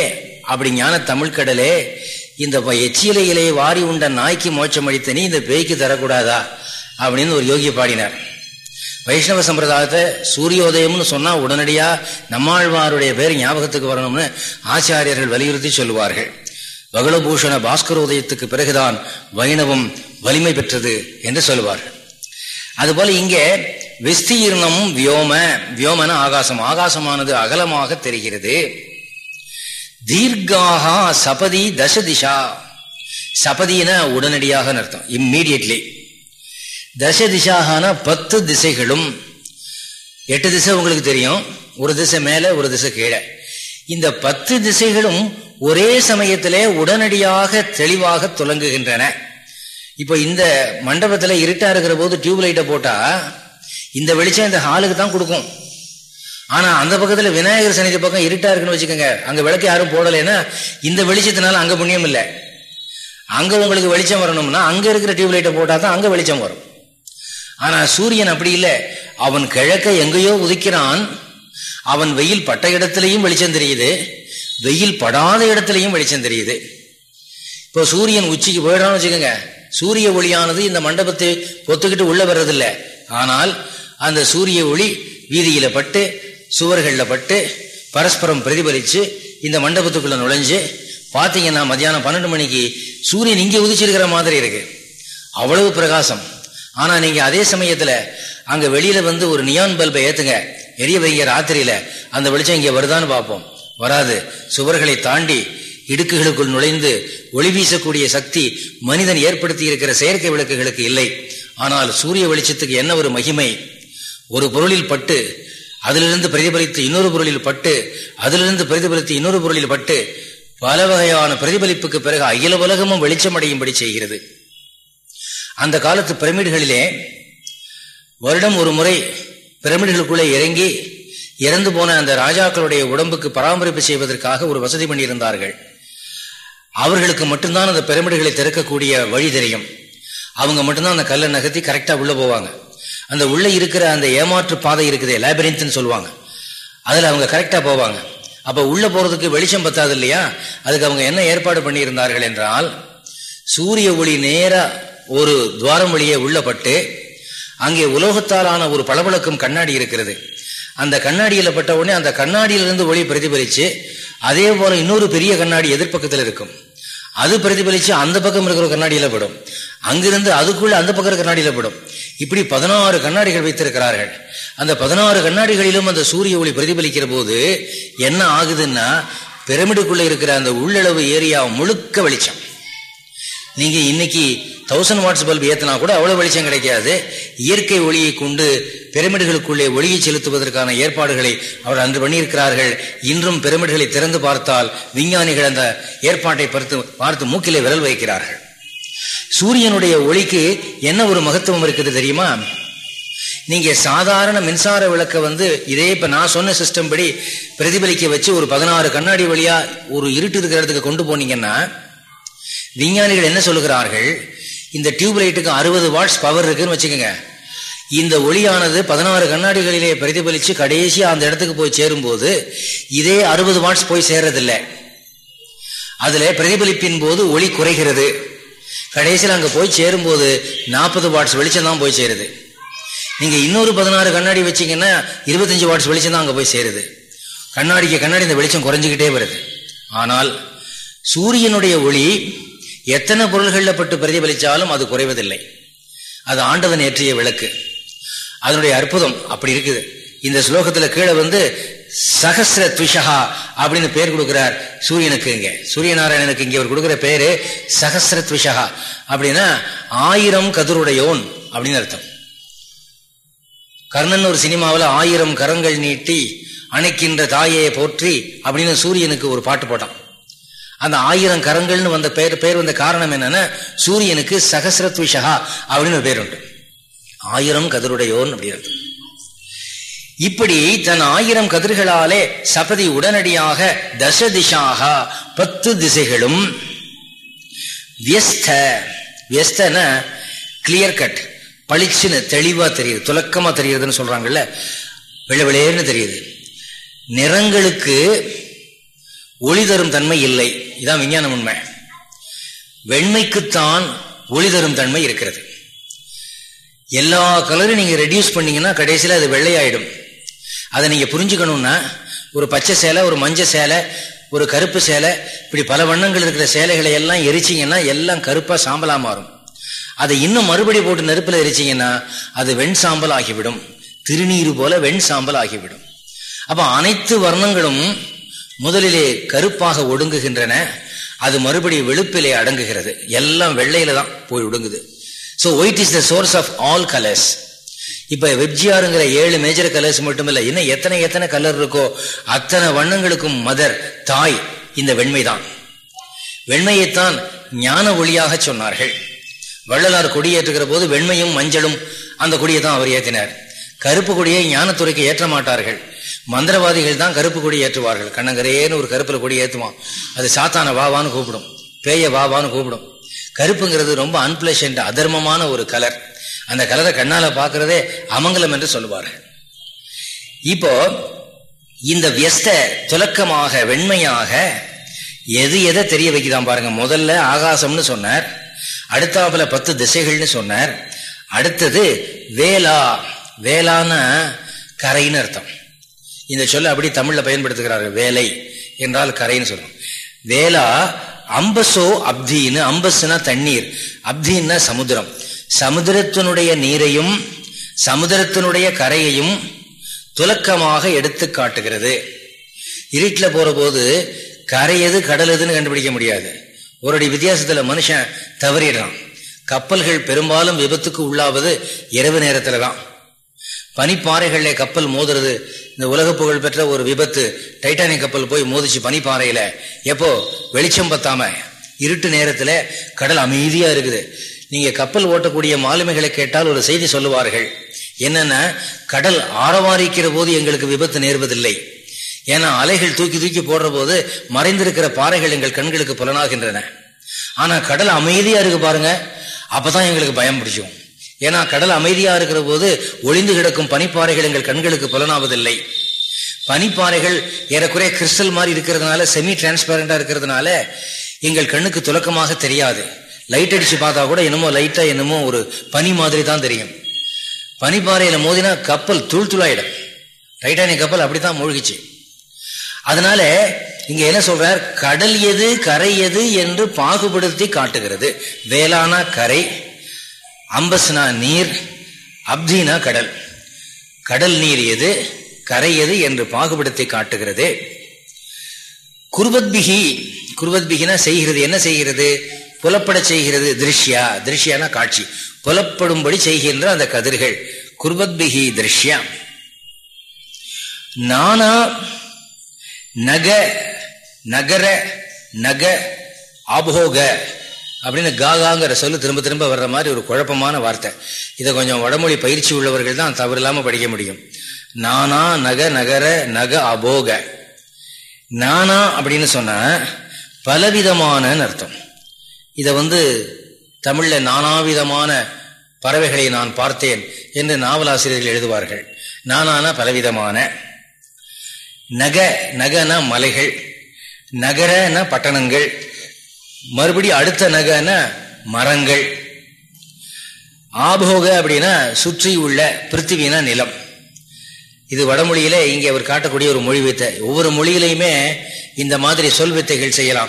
அப்படி ஞான தமிழ் கடலே இந்த எச்சியில இலையை வாரி உண்ட நாய்க்கு மோச்சம் அளித்த நீ இந்த பேய்க்கு தரக்கூடாதா? அப்படின்னு ஒரு யோகி பாடினார். வைஷ்ணவ சம்பிரதாயத்தை சூரியோதயம்னு சொன்னா உடனடியா நம்மாழ்வாருடைய பேர் ஞாபகத்துக்கு வரணும்னு ஆச்சாரியர்கள் வலியுறுத்தி சொல்லுவார்கள். பகலபூஷண பாஸ்கரோதயத்துக்கு பிறகுதான் வைணவம் வலிமை பெற்றது என்று சொல்லுவார்கள். அதுபோல இங்கே விஸ்தீர்ணம் வியோம வியோமன ஆகாசம். ஆகாசமானது அகலமாக தெரிகிறது. தீர்காக சபதி தசதிஷா சபதின உடனடியாக அர்த்தம் இம்மீடியட்லி தச திசாகனா பத்து திசைகளும் எட்டு திசை உங்களுக்கு தெரியும் ஒரு திசை மேல ஒரு திசை கீழே. இந்த பத்து திசைகளும் ஒரே சமயத்திலே உடனடியாக தெளிவாக துலங்குகின்றன. இப்போ இந்த மண்டபத்தில் இருட்டா இருக்கிற போது டியூப் லைட்டை போட்டா இந்த வெளிச்சம் இந்த ஹாலுக்கு தான் கொடுக்கும். ஆனால் அந்த பக்கத்தில் விநாயகர் சன்னிதி பக்கம் இருட்டா இருக்குன்னு வச்சுக்கோங்க அங்கே விளக்கு யாரும் போடலைன்னா இந்த வெளிச்சத்தினால அங்கே புண்ணியம் இல்லை. அங்கே உங்களுக்கு வெளிச்சம் வரணும்னா அங்கே இருக்கிற டியூப் லைட்டை போட்டால் தான் அங்கே வெளிச்சம் வரும். ஆனா சூரியன் அப்படி இல்லை. அவன் கிழக்க எங்கேயோ உதிக்கிறான். அவன் வெயில் பட்ட இடத்துலையும் வெளிச்சம் தெரியுது. வெயில் படாத இடத்துலையும் வெளிச்சம் தெரியுது. இப்போ சூரியன் உச்சிக்கு போயிடான்னு வச்சுக்கோங்க. சூரிய ஒளியானது இந்த மண்டபத்தை பொத்துக்கிட்டு உள்ள வர்றதில்லை. ஆனால் அந்த சூரிய ஒளி வீதியில பட்டு சுவர்களில் பட்டு பரஸ்பரம் பிரதிபலிச்சு இந்த மண்டபத்துக்குள்ள நுழைஞ்சு பார்த்தீங்கன்னா மத்தியானம் பன்னெண்டு மணிக்கு சூரியன் இங்கே உதிச்சிருக்கிற மாதிரி இருக்கு. அவ்வளவு பிரகாசம். ஆனா நீங்க அதே சமயத்துல அங்க வெளியில வந்து ஒரு நியான் பல்பை ஏத்துங்க. எரிய வைங்க ராத்திரியில. அந்த வெளிச்சம் இங்க வருதான்னு பார்ப்போம். வராது. சுவர்களை தாண்டி இடுக்குகளுக்குள் நுழைந்து ஒளி வீசக்கூடிய சக்தி மனிதன் ஏற்படுத்தி இருக்கிற செயற்கை விளக்குகளுக்கு இல்லை. ஆனால் சூரிய வெளிச்சத்துக்கு என்ன ஒரு மகிமை? ஒரு பொருளில் பட்டு அதிலிருந்து பிரதிபலித்து இன்னொரு பொருளில் பட்டு அதிலிருந்து பிரதிபலித்து இன்னொரு பொருளில் பட்டு பல வகையான பிரதிபலிப்புக்கு பிறகு அகில உலகமும் வெளிச்சம் அடையும்படி செய்கிறது. அந்த காலத்து பிரமிடுகளிலே வருடம் ஒரு முறை பிரமிடுகளுக்குள்ளே இறங்கி இறந்து போன அந்த ராஜாக்களுடைய உடம்புக்கு பராமரிப்பு செய்வதற்காக ஒரு வசதி பண்ணியிருந்தார்கள். அவர்களுக்கு மட்டும்தான் அந்த பிரமிடுகளை திறக்கக்கூடிய வழி தெரியும். அவங்க மட்டும்தான் அந்த கல்லை நகர்த்தி கரெக்டாக உள்ளே போவாங்க. அந்த உள்ளே இருக்கிற அந்த ஏமாற்று பாதை இருக்குதே லேபரின்த்னு சொல்லுவாங்க. அதில் அவங்க கரெக்டாக போவாங்க. அப்போ உள்ளே போகிறதுக்கு வெளிச்சம் பத்தாது இல்லையா? அதுக்கு அவங்க என்ன ஏற்பாடு பண்ணியிருந்தார்கள் என்றால் சூரிய ஒளி நேராக ஒரு துவாரம் வழியே உள்ளப்பட்டு அங்கே உலோகத்தாலான ஒரு பளபளக்கும் கண்ணாடி இருக்கிறது. அந்த கண்ணாடியில பட்ட உடனே அந்த கண்ணாடியிலிருந்து ஒளி பிரதிபலிச்சு அதே போல இன்னொரு பெரிய கண்ணாடி எதிர்ப்பக்கத்தில் இருக்கும். அது பிரதிபலிச்சு அந்த பக்கம் இருக்கிற கண்ணாடியில படும். அங்கிருந்து அதுக்குள்ள அந்த பக்கம் கண்ணாடியில படும். இப்படி பதினாறு கண்ணாடிகள் வைத்திருக்கிறார்கள். அந்த பதினாறு கண்ணாடிகளிலும் அந்த சூரிய ஒளி பிரதிபலிக்கிற போது என்ன ஆகுதுன்னா பிரமிடுக்குள்ள இருக்கிற அந்த உள்ளளவு ஏரியா முழுக்க வெளிச்சம். நீங்க இன்னைக்கு தௌசண்ட் வாட்ஸ் பல்ப் ஏத்தினா கூட அவ்வளவு வெளிச்சம் கிடைக்காது. இயற்கை ஒளியை கொண்டு பிரமிடுகளுக்குள்ளே ஒளியை செலுத்துவதற்கான ஏற்பாடுகளை அவர் அன்று பண்ணியிருக்கிறார்கள். இன்றும் பிரமிடுகளை திறந்து பார்த்தால் விஞ்ஞானிகள் அந்த ஏற்பாட்டை பார்த்து பார்த்து மூக்கிலே விரல் வைக்கிறார்கள். சூரியனுடைய ஒளிக்கு என்ன ஒரு மகத்துவம் இருக்குது தெரியுமா? நீங்க சாதாரண மின்சார விளக்க வந்து இதே இப்ப நான் சொன்ன சிஸ்டம் படி பிரதிபலிக்க வச்சு ஒரு பதினாறு கண்ணாடி வழியா ஒரு இருட்டு இருக்கிற இடத்துக்கு கொண்டு போனீங்கன்னா விஞ்ஞானிகள் என்ன சொல்லுகிறார்கள்? இந்த டியூப் லைட்டுக்கு அறுபது வாட்ஸ் பவர் இருக்குன்னு வச்சுக்கோங்க. இந்த ஒளியானது பதினாறு கண்ணாடிகளிலே பிரதிபலித்து கடைசியாக அந்த இடத்துக்கு போய் சேரும்போது இதே அறுபது வாட்ஸ் போய் சேர்றதில்லை. அதில் பிரதிபலிப்பின் போது ஒளி குறைகிறது. கடைசியில் அங்கே போய் சேரும்போது நாற்பது வாட்ஸ் வெளிச்சம் தான் போய் சேருது. நீங்கள் இன்னொரு பதினாறு கண்ணாடி வச்சிங்கன்னா இருபத்தஞ்சி வாட்ஸ் வெளிச்சம் தான் அங்கே போய் சேருது. கண்ணாடிக்கு கண்ணாடி இந்த வெளிச்சம் குறைஞ்சிக்கிட்டே வருது. ஆனால் சூரியனுடைய ஒளி எத்தனை பொருள்களில் பட்டு பிரதிபலிச்சாலும் அது குறைவதில்லை. அது ஆண்டவன் ஏற்றிய விளக்கு. அதனுடைய அற்புதம் அப்படி இருக்குது. இந்த ஸ்லோகத்துல கீழே வந்து சகசிர துஷகா அப்படின்னு பேர் கொடுக்கிறார் சூரியனுக்கு இங்க. சூரியநாராயணனுக்கு இங்க அவர் கொடுக்குற பேரு சகசிர துஷகா அப்படின்னா ஆயிரம் கதிருடையோன் அப்படின்னு அர்த்தம். கர்ணன் ஒரு சினிமாவில் ஆயிரம் கரங்கள் நீட்டி அணைக்கின்ற தாயை போற்றி அப்படின்னு சூரியனுக்கு ஒரு பாட்டு போட்டான். அந்த ஆயிரம் கரங்கள்னு வந்த பெயர் பெயர் வந்த காரணம் என்னன்னா சூரியனுக்கு சகசிரத்விஷகா அப்படின்னு ஒரு பேர் உண்டு ஆயிரம் கதிருடையோன் அப்படின்னு இப்படி தன் ஆயிரம் கதிர்களாலே சபதி உடனடியாக தச திசாக பத்து திசைகளும் வியஸ்த வியஸ்தன கிளியர் கட் பளிச்சுன்னு தெளிவா தெரியுது துலக்கமா தெரியுதுன்னு சொல்றாங்கல்ல விளவிளேன்னு தெரியுது. நிறங்களுக்கு ஒளி தரும் தன்மை இல்லை. இதான் விஞ்ஞானம் உண்மை. வெண்மைக்குத்தான் ஒளி தரும் தன்மை இருக்கிறது. எல்லா கலரும் நீங்கள் ரெடியூஸ் பண்ணீங்கன்னா கடைசியில் அது வெள்ளையாயிடும். அதை நீங்கள் புரிஞ்சுக்கணும்னா ஒரு பச்சை சேலை ஒரு மஞ்சள் சேலை ஒரு கருப்பு சேலை இப்படி பல வண்ணங்கள் இருக்கிற சேலைகளை எல்லாம் எரிச்சிங்கன்னா எல்லாம் கருப்பாக சாம்பலாக மாறும். அதை இன்னும் மறுபடி போட்டு நெருப்பில் எரிச்சிங்கன்னா அது வெண் சாம்பல் ஆகிவிடும். திருநீர் போல வெண் சாம்பல் ஆகிவிடும். அப்போ அனைத்து வர்ணங்களும் முதலிலே கருப்பாக ஒடுங்குகின்றன அது மறுபடி வெளுப்பிலே அடங்குகிறது. எல்லாம் வெள்ளையில தான் போய் ஒடுங்குது. So white is the source of all colours இப்போ வெப்ஜிஆருங்கிற ஏழு மேஜர் கலர்ஸ் மட்டும் இன்னும் எத்தனை எத்தனை கலர் இருக்கோ அத்தனை வண்ணங்களுக்கும் மதர் தாய் இந்த வெண்மைதான். வெண்மையைத்தான் ஞான ஒளியாக சொன்னார்கள். வள்ளலார் கொடியேற்றுகிற போது வெண்மையும் மஞ்சளும் அந்த கொடியை தான் அவர் ஏற்றினார். கருப்பு கொடியை ஞானத்துறைக்கு ஏற்ற மாட்டார்கள். மந்திரவாதிகள் தான் கருப்பு கொடி ஏற்றுவார்கள். கண்ணங்கரேன்னு ஒரு கருப்பில் கொடி ஏற்றுவான் அது சாத்தான வாவான்னு கூப்பிடும். பேய வாவான்னு கூப்பிடும். கருப்புங்கிறது ரொம்ப அன்பிளஷன்ட் அதர்மமான ஒரு கலர். அந்த கலரை கண்ணால பார்க்கறதே அமங்கலம் என்று சொல்லுவார்கள். இப்போ இந்த வியஸ்த துலக்கமாக வெண்மையாக எது எதை தெரிய வைக்குதான் பாருங்க. முதல்ல ஆகாசம்னு சொன்னார். அடுத்தாப்புல பத்து திசைகள்னு சொன்னார். அடுத்தது வேலா. வேளான கரைன்னு அர்த்தம். இந்த சொல்ல அப்படி தமிழ்ல பயன்படுத்துகிறார்கள் வேலை என்றால் கரைன்னு சொல்லுவோம் வேலா அம்பசோ அப்தின்னு அம்பஸ்னா தண்ணீர். அப்தின்னா சமுத்திரம் சமுதிரத்தினுடைய நீரையும் சமுதிரத்தினுடைய கரையையும் துலக்கமாக எடுத்து காட்டுகிறது. இருட்டில் போற போது கரை எது கடல் எதுன்னு கண்டுபிடிக்க முடியாது. ஒரு அடி வித்தியாசத்தில் மனுஷன் தவறிடுறான். கப்பல்கள் பெரும்பாலும் விபத்துக்கு உள்ளாவது இரவு நேரத்தில் தான். பனிப்பாறைகளில் கப்பல் மோதுறது இந்த உலக புகழ் பெற்ற ஒரு விபத்து. டைட்டானிக் கப்பல் போய் மோதிச்சு பனிப்பாறையில. எப்போ? வெளிச்சம் பத்தாம. இருட்டு நேரத்துல கடல் அமைதியா இருக்குது. நீங்க கப்பல் ஓட்டக்கூடிய மாலுமைகளை கேட்டால் ஒரு செய்தி சொல்லுவார்கள். என்னன்னா கடல் ஆரவாரிக்கிற போது எங்களுக்கு விபத்து நேர்வதில்லை. ஏன்னா அலைகள் தூக்கி தூக்கி போடுற போது மறைந்திருக்கிற பாறைகள் எங்கள் கண்களுக்கு புலனாகின்றன. ஆனா கடல் அமைதியா இருக்கு பாருங்க. அப்பதான் எங்களுக்கு பயம் பிடிச்சோம் ஏன்னா கடல் அமைதியா இருக்கிற போது ஒளிந்து கிடக்கும் பனிப்பாறைகள் எங்கள் கண்களுக்கு புலனாவதில்லை. பனிப்பாறைகள் ஏறக்குறைய கிறிஸ்டல் மாதிரி இருக்கிறதுனால செமி டிரான்ஸ்பரண்டா இருக்கிறதுனால எங்கள் கண்ணுக்கு துலக்கமாக தெரியாது. லைட் அடிச்சு பார்த்தா கூட என்னமோ லைட்டா என்னமோ ஒரு பனி மாதிரி தான் தெரியும். பனிப்பாறையில மோதினா கப்பல் தூள் துளாயிடும். டைட்டானிக் கப்பல் அப்படித்தான் மூழ்கிச்சு. அதனால இங்க என்ன சொல்றார்? கடல் எது கரை எது என்று பாகுபடுத்தி காட்டுகிறது. வேளானா கரை அம்பஸ்னா நீர் அப்தினா கடல். கடல் நீர் எது கரை எது என்று பாகுபடுத்தி காட்டுகிறது. குருவத்பிகி குருவத்பிகினா செய்கிறது என்ன செய்கிறது? புலப்பட செய்கிறது திருஷ்யா. திருஷ்யானா காட்சி. புலப்படும்படி செய்கின்ற அந்த கதிர்கள். குர்வத்பிகி திருஷ்யா. நானா நக நகர நக அபோக அப்படின்னு காகாங்கிற சொல்லு திரும்ப திரும்ப வர்ற மாதிரி ஒரு குழப்பமான வார்த்தை. இதை கொஞ்சம் வடமொழி பயிற்சி உள்ளவர்கள் தான் தவறு இல்லாமல் படிக்க முடியும். நானா நக நகர நக அபோக. நானா அப்படின்னு சொன்ன பலவிதமான அர்த்தம். இதை வந்து தமிழில் நானாவிதமான பறவைகளை நான் பார்த்தேன் என்று நாவலாசிரியர்கள் எழுதுவார்கள். நானான பலவிதமான. நக நகன மலைகள் நகரன பட்டணங்கள் மறுபடி அடுத்த நகைன்னா மரங்கள். ஆபோக அப்படின்னா சுற்றி உள்ள பிருத்திவினா நிலம். இது வடமொழியில இங்கே அவர் காட்டக்கூடிய ஒரு மொழி வித்தை. ஒவ்வொரு மொழியிலையுமே இந்த மாதிரி சொல் வித்தைகள் செய்யலாம்.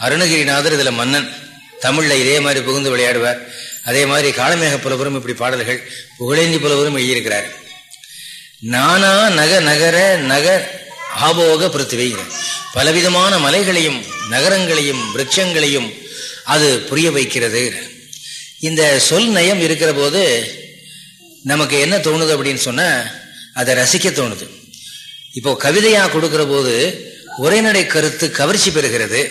அருணகிரிநாதர் இதுல மன்னன். தமிழ்ல இதே மாதிரி புகுந்து விளையாடுவார். அதே மாதிரி காலமேக புலவரும் இப்படி பாடல்கள் புகழேந்தி புலவரும் எழுதியிருக்கிறார். நானா நக நகர நக ஆபோக பிருத்திவை பலவிதமான மலைகளையும் நகரங்களையும் விரட்சங்களையும் அது புரிய வைக்கிறது. இந்த சொல் நயம் இருக்கிற போது நமக்கு என்ன தோணுது அப்படின்னு சொன்னால் அதை ரசிக்க தோணுது. இப்போ கவிதையாக கொடுக்கிற போது உரைநடை கருத்து கவர்ச்சி பெறுகிறது.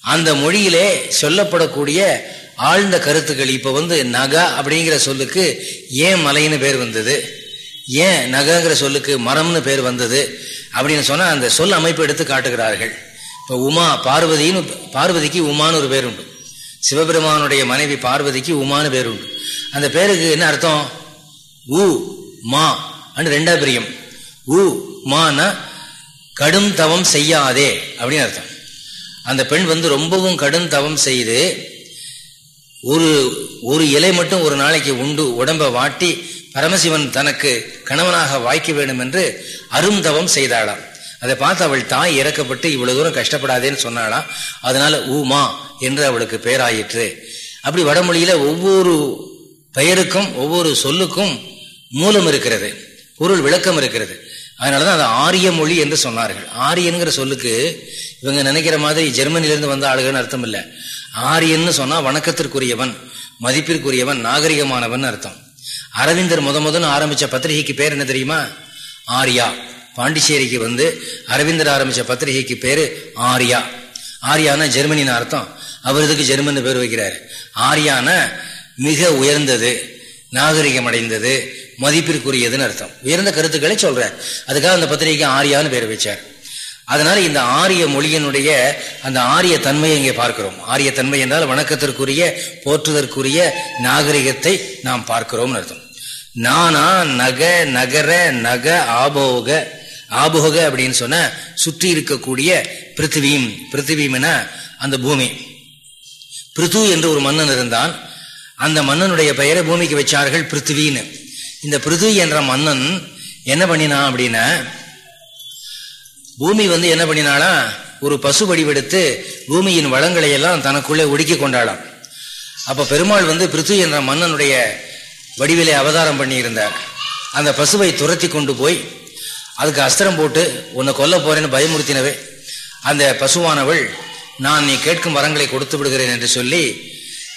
அந்த மொழியிலே சொல்லப்படக்கூடிய ஆழ்ந்த கருத்துக்கள் இப்போ வந்து நகா அப்படிங்கிற சொல்லுக்கு ஏன் மலைன்னு பேர் வந்தது? ஏன் நகங்கிற சொல்லுக்கு மரம்னு பேர் வந்தது? அப்படின்னு சொன்னால் அந்த சொல் அமைப்பு எடுத்து காட்டுகிறார்கள். இப்போ உமா பார்வதின்னு பார்வதிக்கு உமான்னு ஒரு பேர் உண்டு. சிவபெருமானுடைய மனைவி பார்வதிக்கு உமான்னு பேர் உண்டு. அந்த பேருக்கு என்ன அர்த்தம்? உ மா அண்டு ரெண்டா பிரியம். உ மானா கடும் தவம் செய்யாதே அப்படின்னு அர்த்தம். அந்த பெண் வந்து ரொம்பவும் கடும் தவம் செய்து ஒரு ஒரு இலை மட்டும் ஒரு நாளைக்கு உண்டு உடம்பை வாட்டி பரமசிவன் தனக்கு கணவனாக வாய்க்க வேண்டும் என்று அருந்தவம் செய்தாளாம். அதை பார்த்து அவள் தாய் இறக்கப்பட்டு இவ்வளவு தூரம் கஷ்டப்படாதேன்னு சொன்னாளாம். அதனால ஊமா என்று அவளுக்கு பெயராயிற்று அப்படி வடமொழியில ஒவ்வொரு பெயருக்கும் ஒவ்வொரு சொல்லுக்கும் மூலம் இருக்கிறது. பொருள் விளக்கம் இருக்கிறது. அதனாலதான் அது ஆரிய மொழி என்று சொன்னார்கள். ஆரியன்கிற சொல்லுக்கு இவங்க நினைக்கிற மாதிரி ஜெர்மனிலிருந்து வந்த ஆளுகன்னு அர்த்தம் இல்லை. ஆரியன்னு சொன்னா வணக்கத்திற்குரியவன் மதிப்பிற்குரியவன் நாகரிகமானவன் அர்த்தம். அரவிந்தர் முத முதன்னு ஆரம்பிச்ச பத்திரிகைக்கு பேர் என்ன தெரியுமா? ஆரியா. பாண்டிச்சேரிக்கு வந்து அரவிந்தர் ஆரம்பிச்ச பத்திரிகைக்கு பேரு ஆர்யா. ஆரியானா ஜெர்மனின்னு அர்த்தம். அவர் இதுக்கு ஜெர்மன் பேர் வைக்கிறாரு. ஆரியான மிக உயர்ந்தது நாகரிகம் அடைந்தது மதிப்பிற்குரியதுன்னு அர்த்தம். உயர்ந்த கருத்துக்களை சொல்றார். அதுக்காக அந்த பத்திரிகைக்கு ஆரியான்னு பேர் வச்சார். அதனால இந்த ஆரிய மொழியினுடைய அந்த ஆரிய தன்மையை இங்கே பார்க்கிறோம். ஆரிய தன்மை என்றால் வணக்கத்திற்குரிய போற்றுதற்குரிய நாகரிகத்தை நாம் பார்க்கிறோம்னு அர்த்தம். நானா நக நகர நக ஆபோக ஆபோக அப்படின்னு சொன்ன சுற்றி இருக்கக்கூடிய பிருத்திவீம். பிருத்திவீம்னா அந்த பூமி. பிருத்து என்று ஒரு மன்னன் இருந்தான். அந்த மன்னனுடைய பெயரை பூமிக்கு வச்சார்கள் பிருத்திவின்னு. இந்த பிருத்திவி என்ற மன்னன் என்ன பண்ணினான் அப்படின்னா பூமி வந்து என்ன பண்ணினாலா ஒரு பசு வடிவெடுத்து பூமியின் வளங்களை எல்லாம் தனக்குள்ளே ஒடுக்கி கொண்டாளாம். அப்ப பெருமாள் வந்து பிருத்து என்ற மன்னனுடைய வடிவிலே அவதாரம் பண்ணியிருந்தார். அந்த பசுவை துரத்தி கொண்டு போய் அதுக்கு அஸ்திரம் போட்டு உன்னை கொல்ல போறேன்னு பயமுறுத்தினவே. அந்த பசுவானவள் நான் நீ கேட்கும் வரங்களை கொடுத்து விடுகிறேன் என்று சொல்லி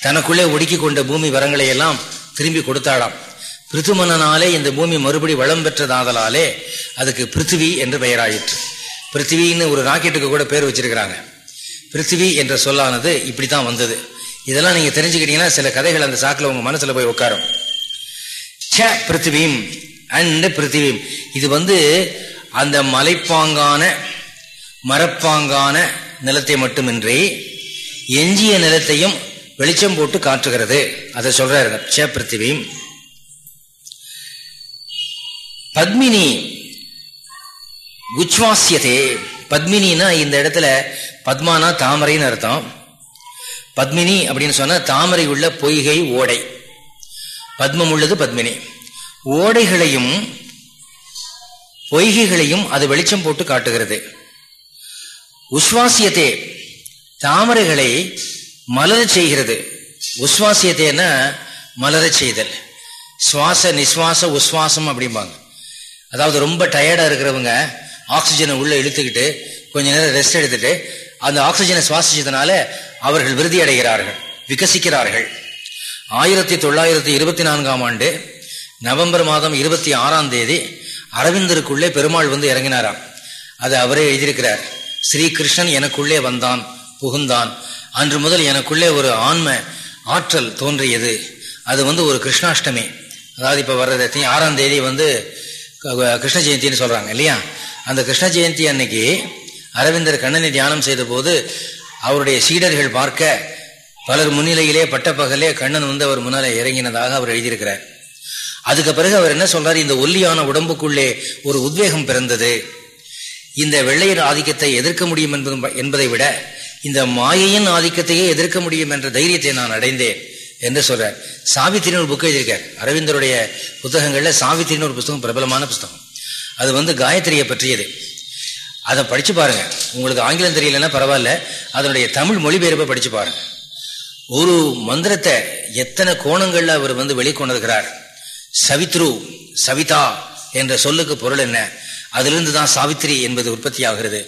தனக்குள்ளே ஒடுக்கி கொண்ட பூமி வரங்களை எல்லாம் திரும்பி கொடுத்தாளாம். பிரித்துமன்னனாலே இந்த பூமி மறுபடி வளம் பெற்றதாதலாலே அதுக்கு பிருத்திவி என்று பெயராயிற்று. பிருத்திவின்னு ஒரு ராக்கெட்டுக்கு கூட பேர் வச்சிருக்கிறாங்க. பிருத்திவி என்ற சொல்லானது இப்படி தான் வந்தது. இதெல்லாம் நீங்கள் தெரிஞ்சுக்கிட்டீங்கன்னா சில கதைகள் அந்த சாக்கில் உங்கள் மனசில் போய் உட்காரும். ச பிருத்திவியும் அண்ட் பிருத்திவியும் இது வந்து அந்த மலைப்பாங்கான மரப்பாங்கான நிலத்தை மட்டுமின்றி எஞ்சிய நிலத்தையும் வெளிச்சம் போட்டு காட்டுகிறது. அதை சொல்றாரு ச பிருத்திவியும் பத்மினி உச்வாசியதே பத்மினின்னா இந்த இடத்துல பத்மானா தாமரைன்னு அர்த்தம். பத்மினி அப்படின்னு சொன்னா தாமரை உள்ள பொய்கை ஓடை. பத்மம் உள்ளது பத்மினி. ஓடைகளையும் பொய்கைகளையும் அது வெளிச்சம் போட்டு காட்டுகிறது. உஸ்வாசியத்தே தாமரைகளை மலரச் செய்கிறது. உஸ்வாசியத்தேன்னா மலரச் செய்தல். சுவாச நிஸ்வாச உஸ்வாசம் அப்படிம்பாங்க. அதாவது ரொம்ப டயர்டாக இருக்கிறவங்க ஆக்சிஜனை உள்ளே இழுத்துக்கிட்டு கொஞ்ச நேரம் ரெஸ்ட் எடுத்துட்டு அந்த ஆக்சிஜனை சுவாசிச்சதுனால அவர்கள் விருதி அடைகிறார்கள் விகசிக்கிறார்கள். ஆயிரத்தி தொள்ளாயிரத்தி இருபத்தி நான்காம் ஆண்டு நவம்பர் மாதம் இருபத்தி ஆறாம் தேதி அரவிந்தருக்குள்ளே பெருமாள் வந்து இறங்கினாராம். அது அவரே எழுதியிருக்கிறார். ஸ்ரீகிருஷ்ணன் எனக்குள்ளே வந்தான் புகுந்தான். அன்று முதல் எனக்குள்ளே ஒரு ஆன்ம ஆற்றல் தோன்றியது. அது வந்து ஒரு கிருஷ்ணாஷ்டமி. அதாவது இப்போ வர்றது ஆறாம் தேதி வந்து கிருஷ்ண ஜெயந்தின்னு சொல்கிறாங்க இல்லையா? அந்த கிருஷ்ண ஜெயந்தி அன்னைக்கு அரவிந்தர் கண்ணனை தியானம் செய்த போது அவருடைய சீடர்கள் பார்க்க பலர் முன்னிலையிலே பட்டப்பகலே கண்ணன் வந்து அவர் முன்னாலே இறங்கினதாக அவர் எழுதியிருக்கிறார். அதுக்கு பிறகு அவர் என்ன சொல்றாரு? இந்த ஒல்லியான உடம்புக்குள்ளே ஒரு உத்வேகம் பிறந்தது. இந்த வெள்ளையர் ஆதிக்கத்தை எதிர்க்க முடியும் என்பதும் என்பதை விட இந்த மாயையின் ஆதிக்கத்தையே எதிர்க்க முடியும் என்ற தைரியத்தை நான் அடைந்தேன் என்று சொல்றார். சாவித்திரின் ஒரு புக் எழுதியிருக்கார். அரவிந்தருடைய புத்தகங்கள்ல சாவித்திரின் ஒரு புத்தகம் பிரபலமான புத்தகம் அது வந்து காயத்ரியை பற்றியது. அதை படிச்சு பாருங்க. உங்களுக்கு ஆங்கிலம் தெரியலன்னா பரவாயில்ல. அதனுடைய தமிழ் மொழிபெயர்ப்பை படிச்சு பாருங்க. ஒரு மந்திரத்தை எத்தனை கோணங்கள்ல அவர் வந்து வெளிக்கொண்டிருக்கிறார் சவித்ரு சவிதா என்ற சொல்லுக்கு பொருள் என்ன? அதிலிருந்து தான் சாவித்ரி என்பது உற்பத்தி ஆகிறது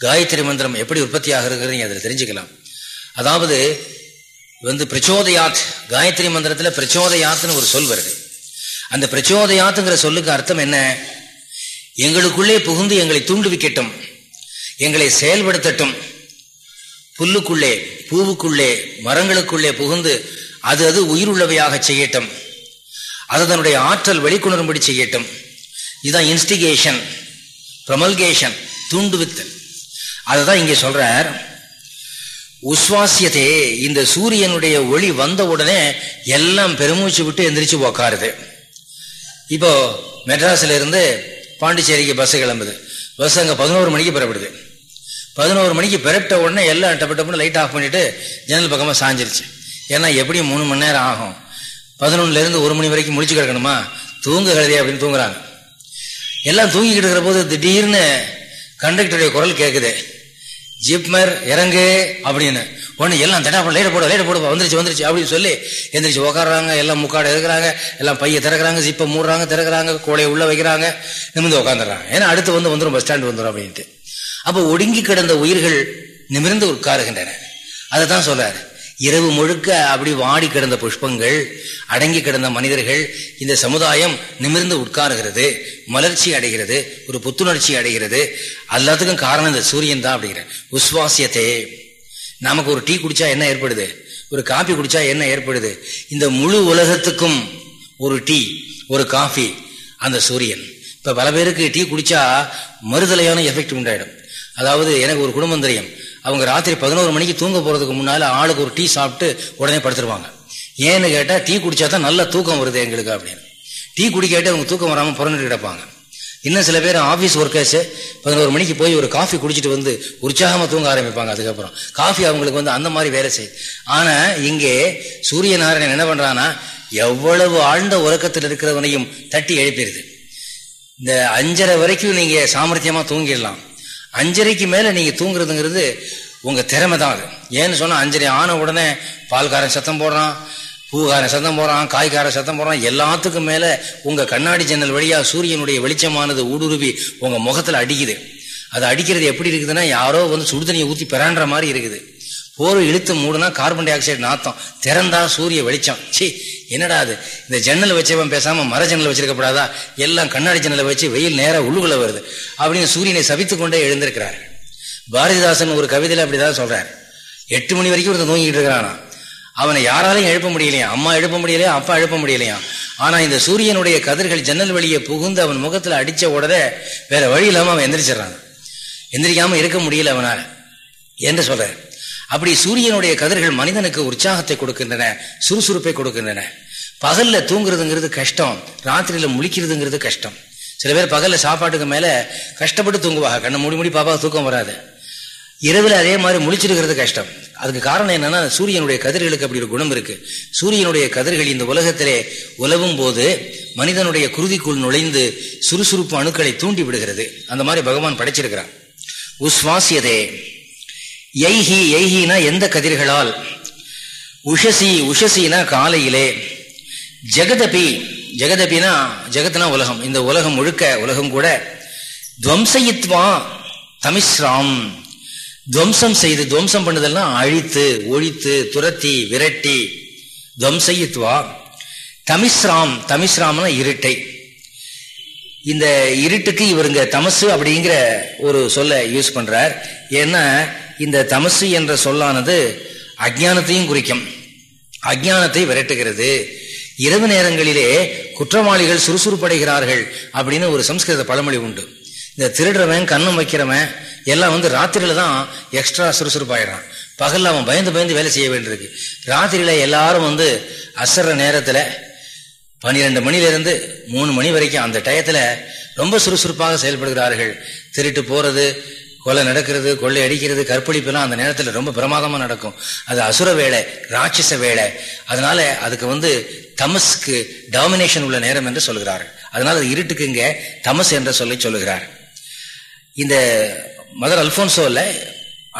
காயத்ரி மந்திரம் எப்படி உற்பத்தி ஆகிறது அதில் தெரிஞ்சுக்கலாம். அதாவது வந்து பிரச்சோதயாத் காயத்ரி மந்திரத்தில் பிரச்சோதயாத்னு ஒரு சொல் வருது. அந்த பிரச்சோதயாத்துங்கிற சொல்லுக்கு அர்த்தம் என்ன? எங்களுக்குள்ளே புகுந்து எங்களை தூண்டுவிக்கட்டும் எங்களை செயல்படுத்தட்டும் புல்லுக்குள்ளே பூவுக்குள்ளே மரங்களுக்குள்ளே புகுந்து அது அது உயிருள்ளவையாக செய்யட்டும். அது தன்னுடைய ஆற்றல் வெளிக்கொணரும்படி செய்யட்டும். இதுதான் இன்ஸ்டிகேஷன் பிரமல்கேஷன் தூண்டுவித்தல். அதுதான் இங்கே சொல்றார். உஸ்வாசியத்தே இந்த சூரியனுடைய ஒளி வந்த உடனே எல்லாம் பெருமூச்சு விட்டு எந்திரிச்சு உக்காருது. இப்போ மெட்ராஸ்ல இருந்து பாண்டிச்சேரிக்கு பஸ் கிளம்புது. பஸ் அங்கே பதினோரு மணிக்கு பெறப்படுது. பதினோரு மணிக்கு பிறப்பிட்ட உடனே எல்லாம் டப்பு டப்புன்னு லைட் ஆஃப் பண்ணிட்டு ஜன்னல் பக்கமாக சாஞ்சிருச்சு. ஏன்னா எப்படியும் மூணு மணி நேரம் ஆகும். பதினொன்னுலேருந்து ஒரு மணி வரைக்கும் முடிச்சு கிடக்கணுமா? தூங்க கழுதி அப்படின்னு தூங்குறாங்க. எல்லாம் தூங்கிக்கிட்டு இருக்கிற போது திடீர்னு கண்டக்டருடைய குரல் கேட்குது ஜிப்மர் இறங்கு அப்படின்னு. ஒன்று எல்லாம் தடா லைட் போட லைட் போடுவா வந்துருச்சு வந்துருச்சு அப்படின்னு சொல்லி எந்திரிச்சு உக்காடுறாங்க எல்லாம் முக்காடு இருக்கிறாங்க எல்லாம் பைய திறக்கிறாங்க ஜிப்பை மூடுறாங்க திறக்கிறாங்க கோலையை உள்ளே வைக்கிறாங்க. நிமிந்து உட்காந்துறாங்க ஏன்னா அடுத்து வந்து வந்துடும் பஸ் ஸ்டாண்ட் வந்துடும் அப்படின்ட்டு. அப்போ ஒடுங்கி கிடந்த உயிர்கள் நிமிர்ந்து உட்காருகின்றன. அதை தான் சொல்றாரு. இரவு முழுக்க அப்படி வாடி கிடந்த புஷ்பங்கள் அடங்கி கிடந்த மனிதர்கள் இந்த சமுதாயம் நிமிர்ந்து உட்காருகிறது மலர்ச்சி அடைகிறது ஒரு புத்துணர்ச்சி அடைகிறது. எல்லாத்துக்கும் காரணம் இந்த சூரியன் தான் அப்படிங்கிற. உஸ்வாசியத்தே. நமக்கு ஒரு டீ குடிச்சா என்ன ஏற்படுது? ஒரு காஃபி குடிச்சா என்ன ஏற்படுது? இந்த முழு உலகத்துக்கும் ஒரு டீ ஒரு காஃபி அந்த சூரியன். இப்ப பல பேருக்கு டீ குடிச்சா மறுதலையான எஃபெக்ட் உண்டாயிடும். அதாவது எனக்கு ஒரு குடும்பம் தெரியும். அவங்க ராத்திரி பதினோரு மணிக்கு தூங்க போறதுக்கு முன்னால ஆளுக்கு ஒரு டீ சாப்பிட்டு உடனே படுத்துருவாங்க. ஏன்னு கேட்டால் டீ குடிச்சா தான் நல்ல தூக்கம் வருது எங்களுக்கு அப்படின்னு. டீ குடிக்காட்டி அவங்க தூக்கம் வராமல் புறந்துட்டு கிடப்பாங்க. இன்னும் சில பேர் ஆஃபீஸ் ஒர்க்கர்ஸு பதினோரு மணிக்கு போய் ஒரு காஃபி குடிச்சிட்டு வந்து உற்சாகமாக தூங்க ஆரம்பிப்பாங்க அதுக்கப்புறம். காஃபி அவங்களுக்கு வந்து அந்த மாதிரி வேலை செய்யுது ஆனால் இங்கே சூரிய நாராயணன் என்ன பண்ணுறான்னா எவ்வளவு ஆழ்ந்த உறக்கத்தில் இருக்கிறவனையும் தட்டி எழுப்பிடுது. இந்த அஞ்சரை வரைக்கும் நீங்கள் சாமர்த்தியமாக தூங்கிடலாம். அஞ்சரைக்கு மேலே நீங்கள் தூங்குறதுங்கிறது உங்கள் திறமை தான் அது. ஏன்னு சொன்னால் அஞ்சரை ஆன உடனே பால்காரன் சத்தம் போடுறான் பூகாரன் சத்தம் போடுறான் காய்காரன் சத்தம் போடுறான் எல்லாத்துக்கும் மேலே உங்கள் கண்ணாடி ஜன்னல் வழியாக சூரியனுடைய வெளிச்சமானது ஊடுருவி உங்கள் முகத்தில் அடிக்குது. அது அடிக்கிறது எப்படி இருக்குதுன்னா யாரோ வந்து சுடுதண்ணியை ஊற்றி பிறான்ற மாதிரி இருக்குது. போர் இழுத்து மூடுனா கார்பன் டை ஆக்சைடு நாத்தம் திறந்தா சூரிய வெளிச்சம். சி என்னடா அது? இந்த ஜன்னல் வச்சவன் பேசாம மர ஜன்னல் வச்சிருக்கப்படாதா? எல்லாம் கண்ணாடி ஜன்னலை வச்சு வெயில் நேரம் உள்ளுக்குள்ள வருது. அப்படின்னு சூரியனை சவித்து கொண்டே எழுந்திருக்கிறார். பாரதிதாசன் ஒரு கவிதையில அப்படிதான் சொல்றாரு. எட்டு மணி வரைக்கும் ஒருத்தன் தூங்கிட்டு இருக்கிறானா? அவனை யாராலையும் எழுப்ப முடியலையா? அம்மா எழுப்ப முடியலையா? அப்பா எழுப்ப முடியலையா? ஆனா இந்த சூரியனுடைய கதிர்கள் ஜன்னல் வழியை புகுந்து அவன் முகத்துல அடிச்ச உடனே வேற வழி இல்லாம அவன் எந்திரிச்சிடறான். எந்திரிக்காம இருக்க முடியல அவனால. என்று சொல்றாரு. அப்படி சூரியனுடைய கதிர்கள் மனிதனுக்கு உற்சாகத்தை கொடுக்கின்றன சுறுசுறுப்பை கொடுக்கின்றன. பகல்ல தூங்குறதுங்கிறது கஷ்டம் ராத்திரியில முழிக்கிறதுங்கிறது கஷ்டம். சில பேர் பகல்ல சாப்பாட்டுக்கு மேல கஷ்டப்பட்டு தூங்குவாங்க கண்ணை மூடி மூடி பாப்பா தூக்கம் வராது. இரவில் அதே மாதிரி முழிச்சிருக்கிறது கஷ்டம். அதுக்கு காரணம் என்னன்னா சூரியனுடைய கதிர்களுக்கு அப்படி ஒரு குணம் இருக்கு. சூரியனுடைய கதிர்கள் இந்த உலகத்திலே உலவும் போது மனிதனுடைய குருதிக்குள் நுழைந்து சுறுசுறுப்பு அணுக்களை தூண்டி விடுகிறது. அந்த மாதிரி பகவான் படைச்சிருக்கிறான் உஸ்வாசியதே எய்ஹி எய்ஹினா எந்த கதிர்களால்? உஷசி உஷசினா காலையிலே. ஜெகதபி ஜெகதபினா ஜெகத்னா உலகம். இந்த உலகம் முழுக்க உலகம் கூட. துவம்சயித்வா தமிஸ்ராம். துவம்சம் செய்து துவம்சம் பண்ணுதல்னா அழித்து ஒழித்து துரத்தி விரட்டி. துவம்சயித்வா தமிஸ்ராம். தமிஸ்ராம்னா இருட்டை. இந்த இருட்டுக்கு இவருங்க தமசு அப்படிங்கிற ஒரு சொல்ல யூஸ் பண்றார். ஏன்னா இந்த தமசு என்ற சொல்லானது அஜானத்தையும் குறிக்கும். அஜானத்தை விரட்டுகிறது. இரவு நேரங்களிலே குற்றவாளிகள் சுறுசுறுப்படைகிறார்கள் அப்படின்னு ஒரு சம்ஸ்கிருத பழமொழி உண்டு. இந்த திருடுறவன் கண்ணம் வைக்கிறவன் எல்லாம் வந்து ராத்திரியில தான் எக்ஸ்ட்ரா சுறுசுறுப்பாயிடறான். பகல்ல அவன் பயந்து பயந்து வேலை செய்ய வேண்டியிருக்கு. ராத்திரியில எல்லாரும் வந்து அசர்ற நேரத்துல பன்னிரெண்டு மணிலிருந்து மூணு மணி வரைக்கும் அந்த டயத்துல ரொம்ப சுறுசுறுப்பாக செயல்படுகிறார்கள். திருட்டு போறது கொலை நடக்கிறது கொள்ளை அடிக்கிறது கற்பழிப்புலாம் அந்த நேரத்தில் ரொம்ப பிரமாதமாக நடக்கும். அது அசுர வேலை ராட்சச வேலை. அதனால அதுக்கு வந்து தமஸ்க்கு டாமினேஷன் உள்ள நேரம் என்று சொல்கிறார். அதனால அது இருட்டுக்கு இங்கே தமஸ் என்ற சொல்லி சொல்லுகிறார். இந்த மதர் அல்போன்சோல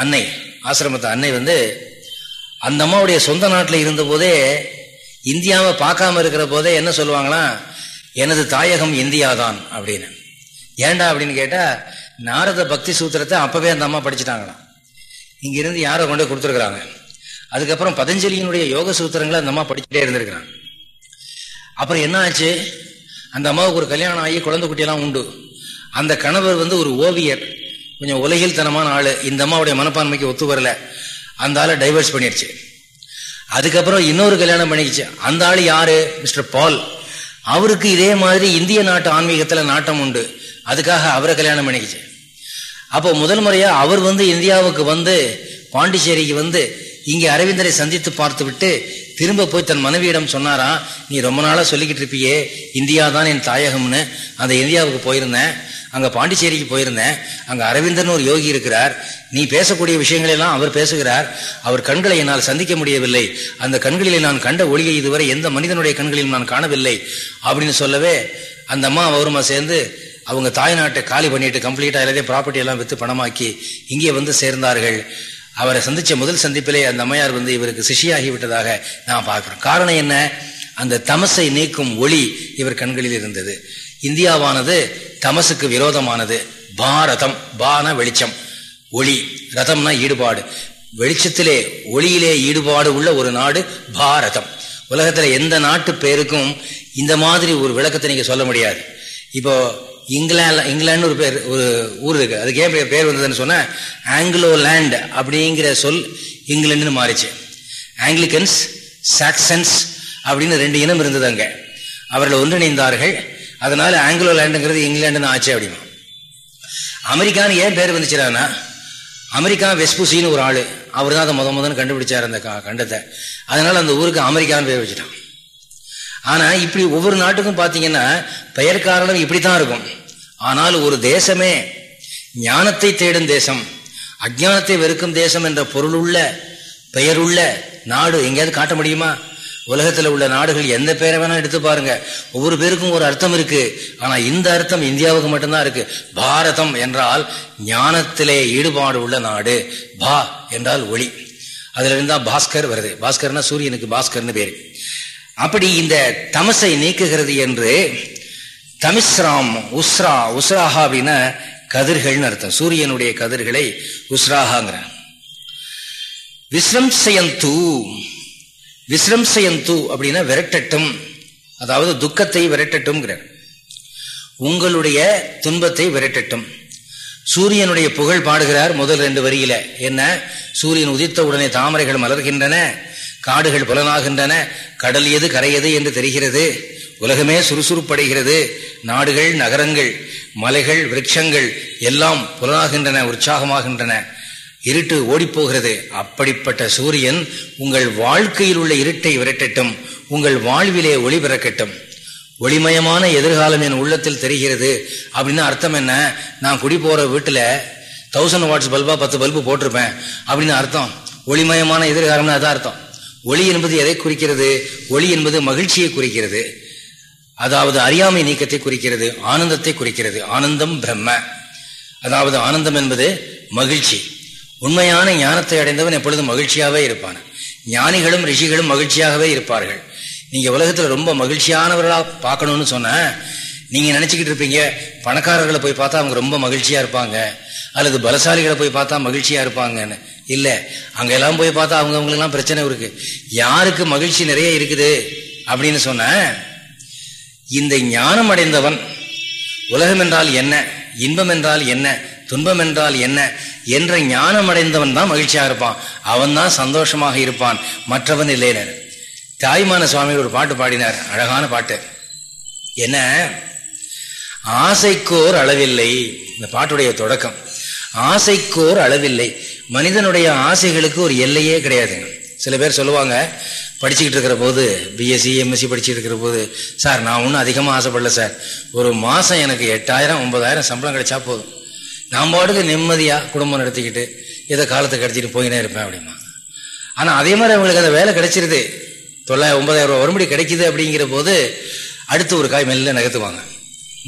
அன்னை ஆசிரமத்தை அன்னை வந்து அந்த அம்மாவுடைய சொந்த நாட்டில் இருந்தபோதே இந்தியாவை பார்க்காம இருக்கிற போதே என்ன சொல்லுவாங்களாம் எனது தாயகம் இந்தியா தான் அப்படின்னு. ஏண்டா அப்படின்னு கேட்டால் நாரத பக்தி சூத்திரத்தை அப்பவே அந்த அம்மா படிச்சுட்டாங்களாம். இங்கிருந்து யாரோ கொண்டு கொடுத்துருக்குறாங்க. அதுக்கப்புறம் பதஞ்சலியினுடைய யோக சூத்திரங்களை அந்த அம்மா படிச்சுட்டே இருந்திருக்கிறாங்க. அப்புறம் என்ன ஆச்சு? அந்த அம்மாவுக்கு ஒரு கல்யாணம் ஆகி குழந்தை குட்டியெல்லாம் உண்டு. அந்த கணவர் வந்து ஒரு ஓவியர். கொஞ்சம் உலகில் தனமான ஆள். இந்த அம்மாவுடைய மனப்பான்மைக்கு ஒத்து வரல. அந்த ஆளை டைவர்ஸ் பண்ணிடுச்சு. அதுக்கப்புறம் இன்னொரு கல்யாணம் பண்ணிக்கிச்சு. அந்த ஆள் யாரு? Mister Paul. அவருக்கு இதே மாதிரி இந்திய நாட்டு ஆன்மீகத்தில் நாட்டம் உண்டு. அதுக்காக அவரை கல்யாணம் பண்ணிக்கிச்சு. அப்போ முதல் முறையா அவர் வந்து இந்தியாவுக்கு வந்து பாண்டிச்சேரிக்கு வந்து இங்கே அரவிந்தரை சந்தித்து பார்த்து விட்டு திரும்ப போய் தன் மனைவியிடம் சொன்னாரா நீ ரொம்ப நாளாக சொல்லிக்கிட்டு இருப்பியே இந்தியா தான் என் தாயகம்னு. அந்த இந்தியாவுக்கு போயிருந்தேன் அங்கே பாண்டிச்சேரிக்கு போயிருந்தேன். அங்கே அரவிந்தர்னு ஒரு யோகி இருக்கிறார். நீ பேசக்கூடிய விஷயங்களெல்லாம் அவர் பேசுகிறார். அவர் கண்களை என்னால் சந்திக்க முடியவில்லை. அந்த கண்களிலே நான் கண்ட ஒளியை இதுவரை எந்த மனிதனுடைய கண்களிலும் நான் காணவில்லை. அப்படின்னு சொல்லவே அந்த அம்மா அவருமா சேர்ந்து அவங்க தாய்நாட்டை காலி பண்ணிட்டு கம்ப்ளீட்டா எல்லாத்தையும் ப்ராப்பர்ட்டி எல்லாம் வித்து பணமாக்கி இங்கே வந்து சேர்ந்தார்கள். அவரை சந்திச்ச முதல் சந்திப்பிலே அந்த அம்மையார் வந்து இவருக்கு சிஷியாகி விட்டதாக நான் பார்க்கிறோம். காரணம் என்ன? அந்த தமசை நீக்கும் ஒளி இவர் கண்களில் இருந்தது. இந்தியாவானது தமசுக்கு விரோதமானது. பாரதம் பான வெளிச்சம். ஒளி ரதம்னா ஈடுபாடு. வெளிச்சத்திலே ஒளியிலே ஈடுபாடு உள்ள ஒரு நாடு பாரதம் உலகத்தில் எந்த நாட்டு பேருக்கும் இந்த மாதிரி ஒரு விளக்கத்தை நீங்க சொல்ல முடியாது. இப்போ இங்கிலாந்து இங்கிலாந்து ஒரு பேர் ஒரு ஊர் இருக்கு. அதுக்கு ஏன் பேர் வந்ததுன்னு சொன்னா ஆங்கிலோ லேண்ட் அப்படிங்கிற சொல் இங்கிலாந்துன்னு மாறிச்சு. ஆங்கிலிக்கன்ஸ் சாக்சன்ஸ் அப்படின்னு ரெண்டு இனம் இருந்தது அங்க. அவர்கள் ஒன்றிணைந்தார்கள். அதனால ஆங்கிலோ லேண்டுங்கிறது இங்கிலாண்டுன்னு ஆச்சு அப்படிமா. அமெரிக்கான்னு ஏன் பேர் வந்துச்சுறான்னா அமெரிக்கா வெஸ்புசின்னு ஒரு ஆள் அவர் தான் அதை முத முதன்னு கண்டுபிடிச்சார் அந்த கண்டத்தை. அதனால அந்த ஊருக்கு அமெரிக்கான்னு பேர் வச்சுட்டான். ஆனா இப்படி ஒவ்வொரு நாட்டுக்கும் பாத்தீங்கன்னா பெயர் காரணம் இப்படித்தான் இருக்கும். ஆனால் ஒரு தேசமே ஞானத்தை தேடும் தேசம் அஜானத்தை வெறுக்கும் தேசம் என்ற பொருளுள்ள பெயருள்ள நாடு எங்கேயாவது காட்ட முடியுமா? உலகத்தில் உள்ள நாடுகள் எந்த பேரை வேணா எடுத்து பாருங்க. ஒவ்வொரு பேருக்கும் ஒரு அர்த்தம் இருக்கு. ஆனா இந்த அர்த்தம் இந்தியாவுக்கு மட்டும்தான் இருக்கு. பாரதம் என்றால் ஞானத்திலே ஈடுபாடு உள்ள நாடு. பா என்றால் ஒளி. அதுல இருந்தா பாஸ்கர் வருது. பாஸ்கர்னா சூரியனுக்கு பாஸ்கர்னு பேரு. அப்படி இந்த தமசை நீக்குகிறது என்று தமிஸ்ராம் உஸ்ரா உஸ்ராஹா அப்படின்னா கதிர்கள்னு அர்த்தம். சூரியனுடைய கதிர்களை உஸ்ராகாங்கிற விஸ்ரம்சயந்து விஸ்ரம்சயந்து அப்படின்னா விரட்டட்டும். அதாவது துக்கத்தை விரட்டட்டும்ங்கிறார். உங்களுடைய துன்பத்தை விரட்டட்டும். சூரியனுடைய புகழ் பாடுகிறார் முதல் ரெண்டு வரியில. என்ன? சூரியன் உதித்த உடனே தாமரைகள் மலர்கின்றன. காடுகள் புலனாகின்றன. கடல் எது கரையது என்று தெரிகிறது. உலகமே சுறுசுறுப்படைகிறது. நாடுகள் நகரங்கள் மலைகள் விரட்சங்கள் எல்லாம் புலனாகின்றன உற்சாகமாகின்றன. இருட்டு ஓடிப்போகிறது. அப்படிப்பட்ட சூரியன் உங்கள் வாழ்க்கையில் உள்ள இருட்டை விரட்டட்டும். உங்கள் வாழ்விலே ஒளி பிறக்கட்டும். ஒளிமயமான எதிர்காலம் என் உள்ளத்தில் தெரிகிறது. அப்படின்னு அர்த்தம் என்ன? நான் குடி போகிற வீட்டில் தௌசண்ட் வாட்ஸ் பல்பா பத்து பல்பு போட்டிருப்பேன். அப்படின்னு அர்த்தம். ஒளிமயமான எதிர்காலம்னு அதான் அர்த்தம். ஒளி என்பது எதை குறிக்கிறது? ஒளி என்பது மகிழ்ச்சியை குறிக்கிறது. அதாவது அறியாமை நீக்கத்தை குறிக்கிறது ஆனந்தத்தை குறிக்கிறது. ஆனந்தம் பிரம்ம. அதாவது ஆனந்தம் என்பது மகிழ்ச்சி. உண்மையான ஞானத்தை அடைந்தவன் எப்பொழுதும் மகிழ்ச்சியாகவே இருப்பான். ஞானிகளும் ரிஷிகளும் மகிழ்ச்சியாகவே இருப்பார்கள். நீங்கள் உலகத்தில் ரொம்ப மகிழ்ச்சியானவர்களாக பார்க்கணும்னு சொன்ன நீங்கள் நினச்சிக்கிட்டு இருப்பீங்க பணக்காரர்களை போய் பார்த்தா அவங்க ரொம்ப மகிழ்ச்சியாக இருப்பாங்க அல்லது பலசாலிகளை போய் பார்த்தா மகிழ்ச்சியாக இருப்பாங்கன்னு. இல்லை. அங்கெல்லாம் போய் பார்த்தா அவங்க பிரச்சனை இருக்கு. யாருக்கு மகிழ்ச்சி நிறைய இருக்குது அப்படின்னு சொன்ன இந்த ஞானம் அடைந்தவன் உலகம் என்றால் என்ன இன்பம் என்றால் என்ன துன்பம் என்றால் என்ன என்ற ஞானம் அடைந்தவன் தான் மகிழ்ச்சியாக இருப்பான். அவன் தான் சந்தோஷமாக இருப்பான். மற்றவன் இல்லைனர் தாய்மான சுவாமி ஒரு பாட்டு பாடினார். அழகான பாட்டு. என்ன? ஆசைக்கோர் அளவில்லை. இந்த பாட்டுடைய தொடக்கம். ஆசைக்கோர் அளவில்லை. மனிதனுடைய ஆசைகளுக்கு ஒரு எல்லையே கிடையாதுங்க சில பேர் சொல்லுவாங்க படிச்சுக்கிட்டு இருக்கிற போது பிஎஸ்சி எம்எஸ்சி படிச்சுட்டு இருக்கிற போது சார் நான் ஒன்றும் அதிகமாக ஆசைப்படல சார். ஒரு மாதம் எனக்கு எட்டாயிரம் ஒன்பதாயிரம் சம்பளம் கிடைச்சா போதும். நான் பாட்டுக்கு நிம்மதியாக குடும்பம் நடத்திக்கிட்டு இதை காலத்தை கிடச்சிட்டு போயினே இருப்பேன் அப்படிமா. ஆனால் அதே மாதிரி அவங்களுக்கு அந்த வேலை கிடைச்சிருது. தொள்ளாயிரம் ஒன்பதாயிரம் ரூபா வரும்படி கிடைக்குது அப்படிங்கிற போது அடுத்து ஒரு காய் மெல்ல நகர்த்துவாங்க.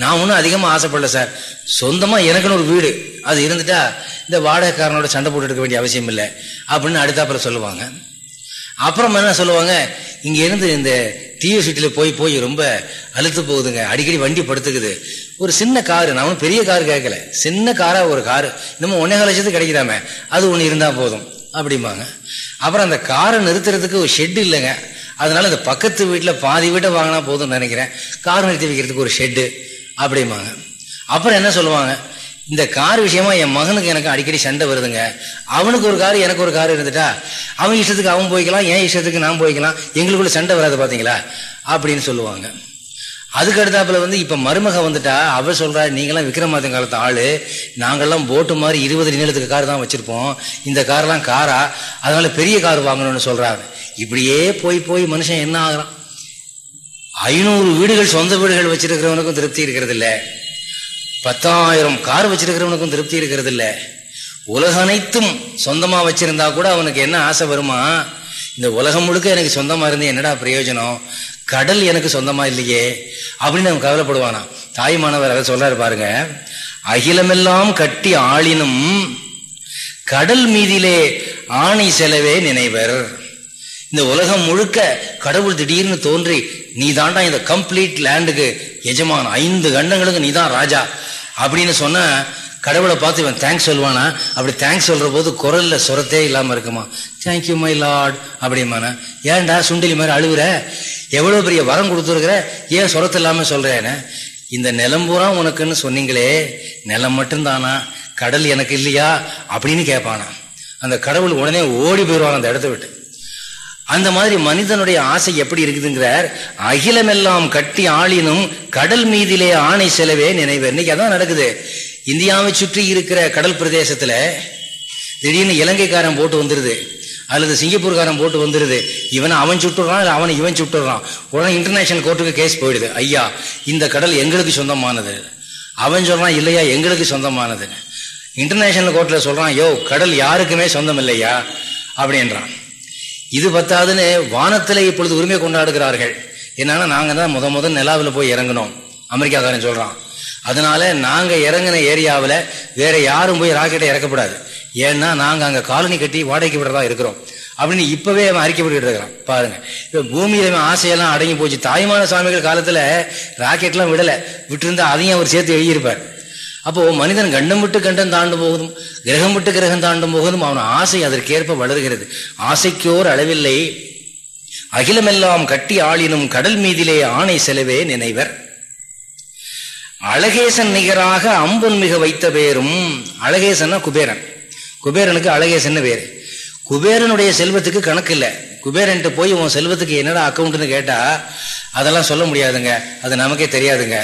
நான் ஒன்றும் அதிகமாக ஆசைப்படல சார் சொந்தமாக எனக்குன்னு ஒரு வீடு. அது இருந்துட்டா இந்த வாடகைக்காரனோட சண்டை போட்டு எடுக்க வேண்டிய அவசியம் இல்லை. அப்படின்னு அடுத்தாப்புல சொல்லுவாங்க. அப்புறம் என்ன சொல்லுவாங்க? இங்கே இருந்து இந்த டிவி சிட்டியில் போய் போய் ரொம்ப அழுத்து போகுதுங்க. அடிக்கடி வண்டி படுத்துக்குது. ஒரு சின்ன காரு நான் ஒன்றும் பெரிய கார் கேட்கல சின்ன காராக ஒரு காரு இன்னமும் ஒன்னே லட்சத்துக்கு கிடைக்கிறாமே அது ஒன்று இருந்தால் போதும். அப்படிம்பாங்க. அப்புறம் அந்த காரை நிறுத்துறதுக்கு ஒரு ஷெட் இல்லைங்க. அதனால இந்த பக்கத்து வீட்டில் பாதி வீட்டை வாங்கினா போதும்னு நினைக்கிறேன். கார் நிறுத்தி வைக்கிறதுக்கு ஒரு ஷெட்டு அப்படிம்பாங்க. அப்புறம் என்ன சொல்லுவாங்க? இந்த கார் விஷயமா என் மகனுக்கு எனக்கு அடிக்கடி சண்டை வருதுங்க. அவனுக்கு ஒரு கார் எனக்கு ஒரு கார் இருந்துட்டா அவன் இஷ்டத்துக்கு அவன் போய்க்கலாம் என் இஷ்டத்துக்கு நான் போய்க்கலாம் எங்களுக்குள்ள சண்டை வராது பாத்தீங்களா? அப்படின்னு சொல்லுவாங்க. அதுக்கு அடுத்தாப்புல வந்து இப்ப மருமக வந்துட்டா அவ சொல்றா நீங்களாம் விக்ரமாதன் காலத்து ஆளு. நாங்கள்லாம் போட்டு மாதிரி இருபது நீளத்துக்கு கார் தான் வச்சிருப்போம். இந்த கார்லாம் காரா அதனால பெரிய கார் வாங்கணும்னு சொல்றாரு இப்படியே போய் போய் மனுஷன் என்ன ஆகலாம் ஐநூறு வீடுகள் சொந்த வீடுகள் வச்சிருக்கிறவனுக்கும் திருப்தி இருக்கிறது இல்லை பத்தாயிரம் கார் வச்சிருக்கிறவனுக்கும் திருப்தி இருக்கிறது இல்லை உலக அனைத்தும் சொந்தமாக வச்சிருந்தா கூட அவனுக்கு என்ன ஆசை வருமா? இந்த உலகம் முழுக்க எனக்கு சொந்தமாக இருந்து என்னடா பிரயோஜனம்? கடல் எனக்கு சொந்தமா இல்லையே. அப்படின்னு அவன் கவலைப்படுவானா தாய்மானவர் அதை சொல்றாரு பாருங்க. அகிலமெல்லாம் கட்டி ஆளினும் கடல் மீதிலே ஆணை செலவே நினைவர். இந்த உலகம் முழுக்க கடவுள் திடீர்னு தோன்றி நீ தாண்டா இந்த கம்ப்ளீட் லேண்டுக்கு எஜமான் ஐந்து கண்டங்களுக்கு நீ தான் ராஜா. அப்படின்னு சொன்ன கடவுளை பார்த்து இவன் தேங்க்ஸ் சொல்லுவானா அப்படி தேங்க்ஸ் சொல்ற போது குரல்ல சுரத்தே இல்லாம இருக்குமா? தேங்க்யூ மை லார்ட் அப்படிமானா ஏன்டா சுண்டலி மாதிரி அழுகுற எவ்வளவு பெரிய வரம் கொடுத்துருக்குற? ஏன் சுரத்து இல்லாம சொல்றேன்னு? இந்த நிலம் பூரா உனக்குன்னு சொன்னீங்களே. நிலம் மட்டும்தானா? கடல் எனக்கு இல்லையா? அப்படின்னு கேட்பானா. அந்த கடவுள் உடனே ஓடி போயிடுவான் அந்த இடத்த விட்டு. அந்த மாதிரி மனிதனுடைய ஆசை எப்படி இருக்குதுங்கிறார். அகிலமெல்லாம் கட்டி ஆளினும் கடல் மீதிலே ஆணை செலவே நினைவு இன்னைக்கு அதான் நடக்குது. இந்தியாவை சுற்றி இருக்கிற கடல் பிரதேசத்துல திடீர்னு இலங்கைக்காரன் போட்டு வந்துருது. அல்லது சிங்கப்பூர்காரன் போட்டு வந்துருது. இவனை அவன் சுட்டுறான் இல்லை அவனை இவன் சுட்டுறான். உடனே இன்டர்நேஷனல் கோர்ட்டுக்கு கேஸ் போயிடுது. ஐயா இந்த கடல் எங்களுக்கு சொந்தமானது. அவன் சொல்றான் இல்லையா எங்களுக்கு சொந்தமானது இன்டர்நேஷனல் கோர்ட்ல சொல்றான் யோ கடல் யாருக்குமே சொந்தம் இல்லையா அப்படின்றான். இது பத்தாதுன்னு வானத்தில் இப்பொழுது உரிமை கொண்டாடுகிறார்கள். என்னன்னா நாங்க தான் முத முதல் நிலாவில் போய் இறங்கணும் அமெரிக்காக்காரன் சொல்றான். அதனால நாங்க இறங்கின ஏரியாவில் வேற யாரும் போய் ராக்கெட்டை இறக்கப்படாது ஏன்னா நாங்க அங்க காலனி கட்டி வாடகைக்கு விடதான் இருக்கிறோம். அப்படின்னு இப்பவே அவன் அறிக்கை விட்டுட்டு இருக்கிறான். பாருங்க. இப்ப பூமியில அவன் ஆசையெல்லாம் அடங்கி போச்சு. தாய்மான சுவாமிகள் காலத்துல ராக்கெட்லாம் விடல. விட்டுருந்தா அதையும் அவர் சேர்த்து எழுதியிருப்பார். அப்போ மனிதன் கண்டம் விட்டு கண்டம் தாண்டும் போகுதும் கிரகம் விட்டு கிரகம் தாண்டும் போகுதும் அவன் ஆசை அதற்கேற்ப வளர்கிறது. ஆசைக்கோர் அளவில்லை. அகிலமெல்லாம் கட்டி ஆளினும் கடல் மீதிலே ஆணை செலவே நினைவர். அழகேசன் நிகராக அம்புன் மிக வைத்த பேரும் அழகேசன்னா குபேரன். குபேரனுக்கு அழகேசன் பேரு. குபேரனுடைய செல்வத்துக்கு கணக்கு இல்லை குபேரன்ட்டு போய் உன் செல்வத்துக்கு என்னடா அக்கௌண்ட்னு கேட்டா அதெல்லாம் சொல்ல முடியாதுங்க. அது நமக்கே தெரியாதுங்க.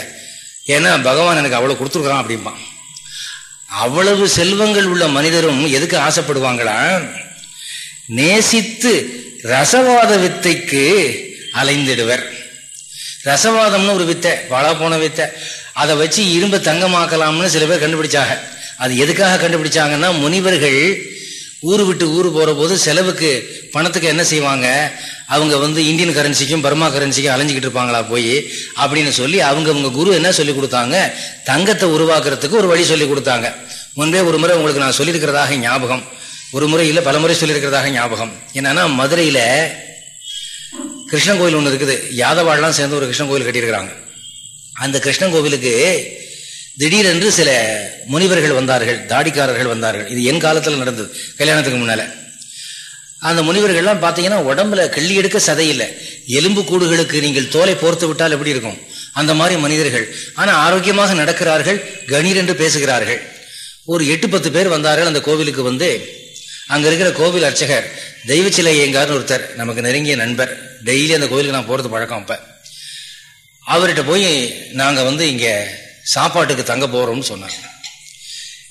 ஏன்னா பகவான் எனக்கு அவ்வளவு கொடுத்துருக்கான் அப்படிம்பான் அவ்வளவு செல்வங்கள் உள்ள மனிதரும் எதுக்கு ஆசைப்படுவாங்களா? நேசித்து ரசவாத வித்தைக்கு அலைந்திடுவர். ரசவாதம்னு ஒரு வித்தை வாழா போன வித்தை. அதை வச்சு இரும்ப தங்கமாக்கலாம்னு சில பேர் கண்டுபிடிச்சாங்க. அது எதுக்காக கண்டுபிடிச்சாங்கன்னா முனிவர்கள் ஊர் விட்டு ஊர் போகிற போது செலவுக்கு பணத்துக்கு என்ன செய்வாங்க? அவங்க வந்து இந்தியன் கரன்சிக்கும் பர்மா கரன்சிக்கும் அலைஞ்சிக்கிட்டு இருப்பாங்களா போய்? அப்படின்னு சொல்லி அவங்க அவங்க குரு என்ன சொல்லி கொடுத்தாங்க? தங்கத்தை உருவாக்குறதுக்கு ஒரு வழி சொல்லி கொடுத்தாங்க. முன்பே ஒரு முறை உங்களுக்கு நான் சொல்லியிருக்கிறதாக ஞாபகம். ஒரு முறை இல்லை பல முறை சொல்லியிருக்கிறதாக ஞாபகம். என்னன்னா மதுரையில கிருஷ்ணன் கோயில் ஒன்று இருக்குது. யாதவாடெலாம் சேர்ந்து ஒரு கிருஷ்ணன் கோயில் கட்டியிருக்கிறாங்க. அந்த கிருஷ்ணன் கோவிலுக்கு திடீரென்று சில முனிவர்கள் வந்தார்கள் தாடிக்காரர்கள் வந்தார்கள். இது என் காலத்தில் நடந்தது கல்யாணத்துக்கு முன்னால. அந்த முனிவர்கள்லாம் பார்த்தீங்கன்னா உடம்புல கள்ளி எடுக்க சதையில்லை எலும்பு கூடுகளுக்கு நீங்கள் தோலை போர்த்து விட்டால் எப்படி இருக்கும்? அந்த மாதிரி மனிதர்கள். ஆனால் ஆரோக்கியமாக நடக்கிறார்கள் கணீர் என்று பேசுகிறார்கள். ஒரு எட்டு பத்து பேர் வந்தார்கள் அந்த கோவிலுக்கு வந்து. அங்கே இருக்கிற கோவில் அர்ச்சகர் தெய்வ சிலை எங்காருன்னு ஒருத்தர் நமக்கு நெருங்கிய நண்பர். டெய்லி அந்த கோவிலுக்கு நான் போகிறது பழக்கம் அப்போ. அவர்கிட்ட போய் நாங்கள் வந்து இங்கே சாப்பாட்டுக்கு தங்க போறோம்னு சொன்னாங்க.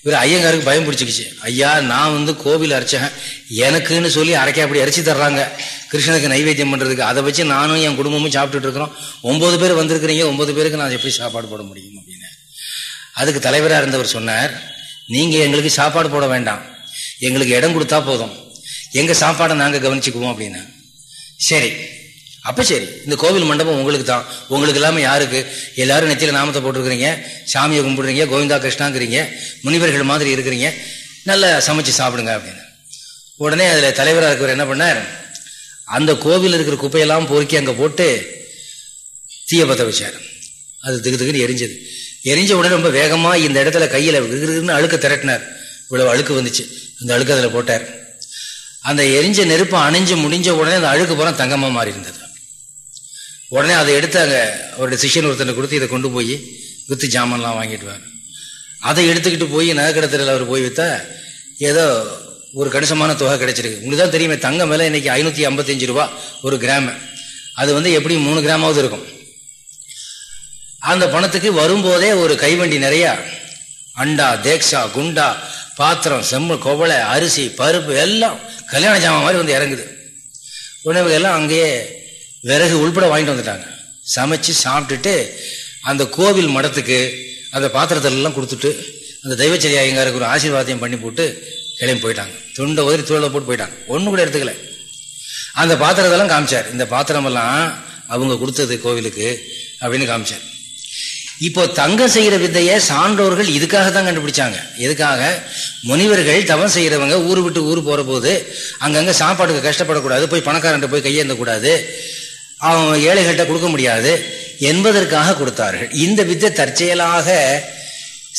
இவர் ஐயங்காருக்கு பயம் பிடிச்சிக்கிச்சு. ஐயா நான் வந்து கோவில் அரைச்சேன் எனக்குன்னு சொல்லி அரைக்க அப்படி அரைச்சி தர்றாங்க. கிருஷ்ணனுக்கு நைவேத்தியம் பண்றதுக்கு. அதை வச்சு நானும் என் குடும்பமும் சாப்பிட்டுட்டு இருக்கிறோம். ஒன்பது பேர் வந்திருக்கிறீங்க. ஒன்பது பேருக்கு நான் எப்படி சாப்பாடு போட முடியும் அப்படின்னு. அதுக்கு தலைவராக இருந்தவர் சொன்னார் நீங்க எங்களுக்கு சாப்பாடு போட வேண்டாம். எங்களுக்கு இடம் கொடுத்தா போதும். எங்க சாப்பாடை நாங்கள் கவனிச்சுக்குவோம் அப்படின்னு. சரி அப்ப சரி இந்த கோவில் மண்டபம் உங்களுக்கு தான். உங்களுக்கு இல்லாம யாருக்கு? எல்லாரும் நெத்தியில நாமத்தை போட்டிருக்கிறீங்க சாமியை கும்பிடுறீங்க கோவிந்தா கிருஷ்ணாங்கிறீங்க முனிவர்கள் மாதிரி இருக்கிறீங்க நல்லா சமைச்சு சாப்பிடுங்க அப்படின்னு. உடனே அதுல தலைவராக இருக்கிறவர் என்ன பண்ணார்? அந்த கோவில் இருக்கிற குப்பையெல்லாம் பொறுக்கி அங்க போட்டு தீய பத்த வச்சார். அது திகு திகுன்னு எரிஞ்சது. எரிஞ்ச உடனே ரொம்ப வேகமா இந்த இடத்துல கையில விறுவிறுன்னு அழுக்க திரட்டினார். இவ்வளவு அழுக்கு வந்துச்சு. அந்த அழுக்கு அதுல போட்டார். அந்த எரிஞ்ச நெருப்பு அணிஞ்சு முடிஞ்ச உடனே அந்த அழுக்கு போற தங்கமா மாறி இருந்தது உடனே அதை எடுத்து அங்கே அவருடைய சிஷியன் ஒருத்தனை கொடுத்து இதை கொண்டு போய் வித்து ஜாமான்லாம் வாங்கிட்டு அதை எடுத்துக்கிட்டு போய் நகைக்கடத்தில் அவர் போய் விற்றா ஏதோ ஒரு கணிசமான தொகை கிடைச்சிருக்கு. உங்களுக்கு தான் தெரியுமே தங்கம் மேலே இன்னைக்கு ஐநூற்றி ஐம்பத்தஞ்சு ரூபா ஒரு கிராம். அது வந்து எப்படி மூணு கிராமாவது இருக்கும். அந்த பணத்துக்கு வரும்போதே ஒரு கைவண்டி நிறையா அண்டா தேக்ஷா குண்டா பாத்திரம் செம்மு கொவளை அரிசி பருப்பு எல்லாம் கல்யாண ஜாமான் மாதிரி வந்து இறங்குது. உணவுகள் எல்லாம் அங்கேயே விறகு உள்பட வாங்கிட்டு வந்துட்டாங்க. சமைச்சு சாப்பிட்டுட்டு அந்த கோவில் மடத்துக்கு அந்த பாத்திரத்திலெல்லாம் கொடுத்துட்டு அந்த தெய்வச்சரி ஐயங்காருக்கு ஒரு ஆசீர்வாதம் பண்ணி போட்டு கிளம்பி போயிட்டாங்க. துண்டை உதறி தூளை போட்டு போயிட்டாங்க. ஒன்று கூட எடுத்துக்கல. அந்த பாத்திரத்தெல்லாம் காமிச்சார். இந்த பாத்திரமெல்லாம் அவங்க கொடுத்தது கோவிலுக்கு அப்படின்னு காமிச்சார். இப்போ தங்கம் செய்கிற விதையை சான்றோர்கள் இதுக்காக தான் கண்டுபிடிச்சாங்க. எதுக்காக? முனிவர்கள் தவம் செய்கிறவங்க ஊர் விட்டு ஊர் போகிற போது அங்கங்கே சாப்பாடுக்கு கஷ்டப்படக்கூடாது போய் பணக்காரன் போய் கையேந்தக்கூடாது. அவங்க ஏழைகள்கிட்ட கொடுக்க முடியாது. என்பதற்காக கொடுத்தார்கள். இந்த வித்தை தற்செயலாக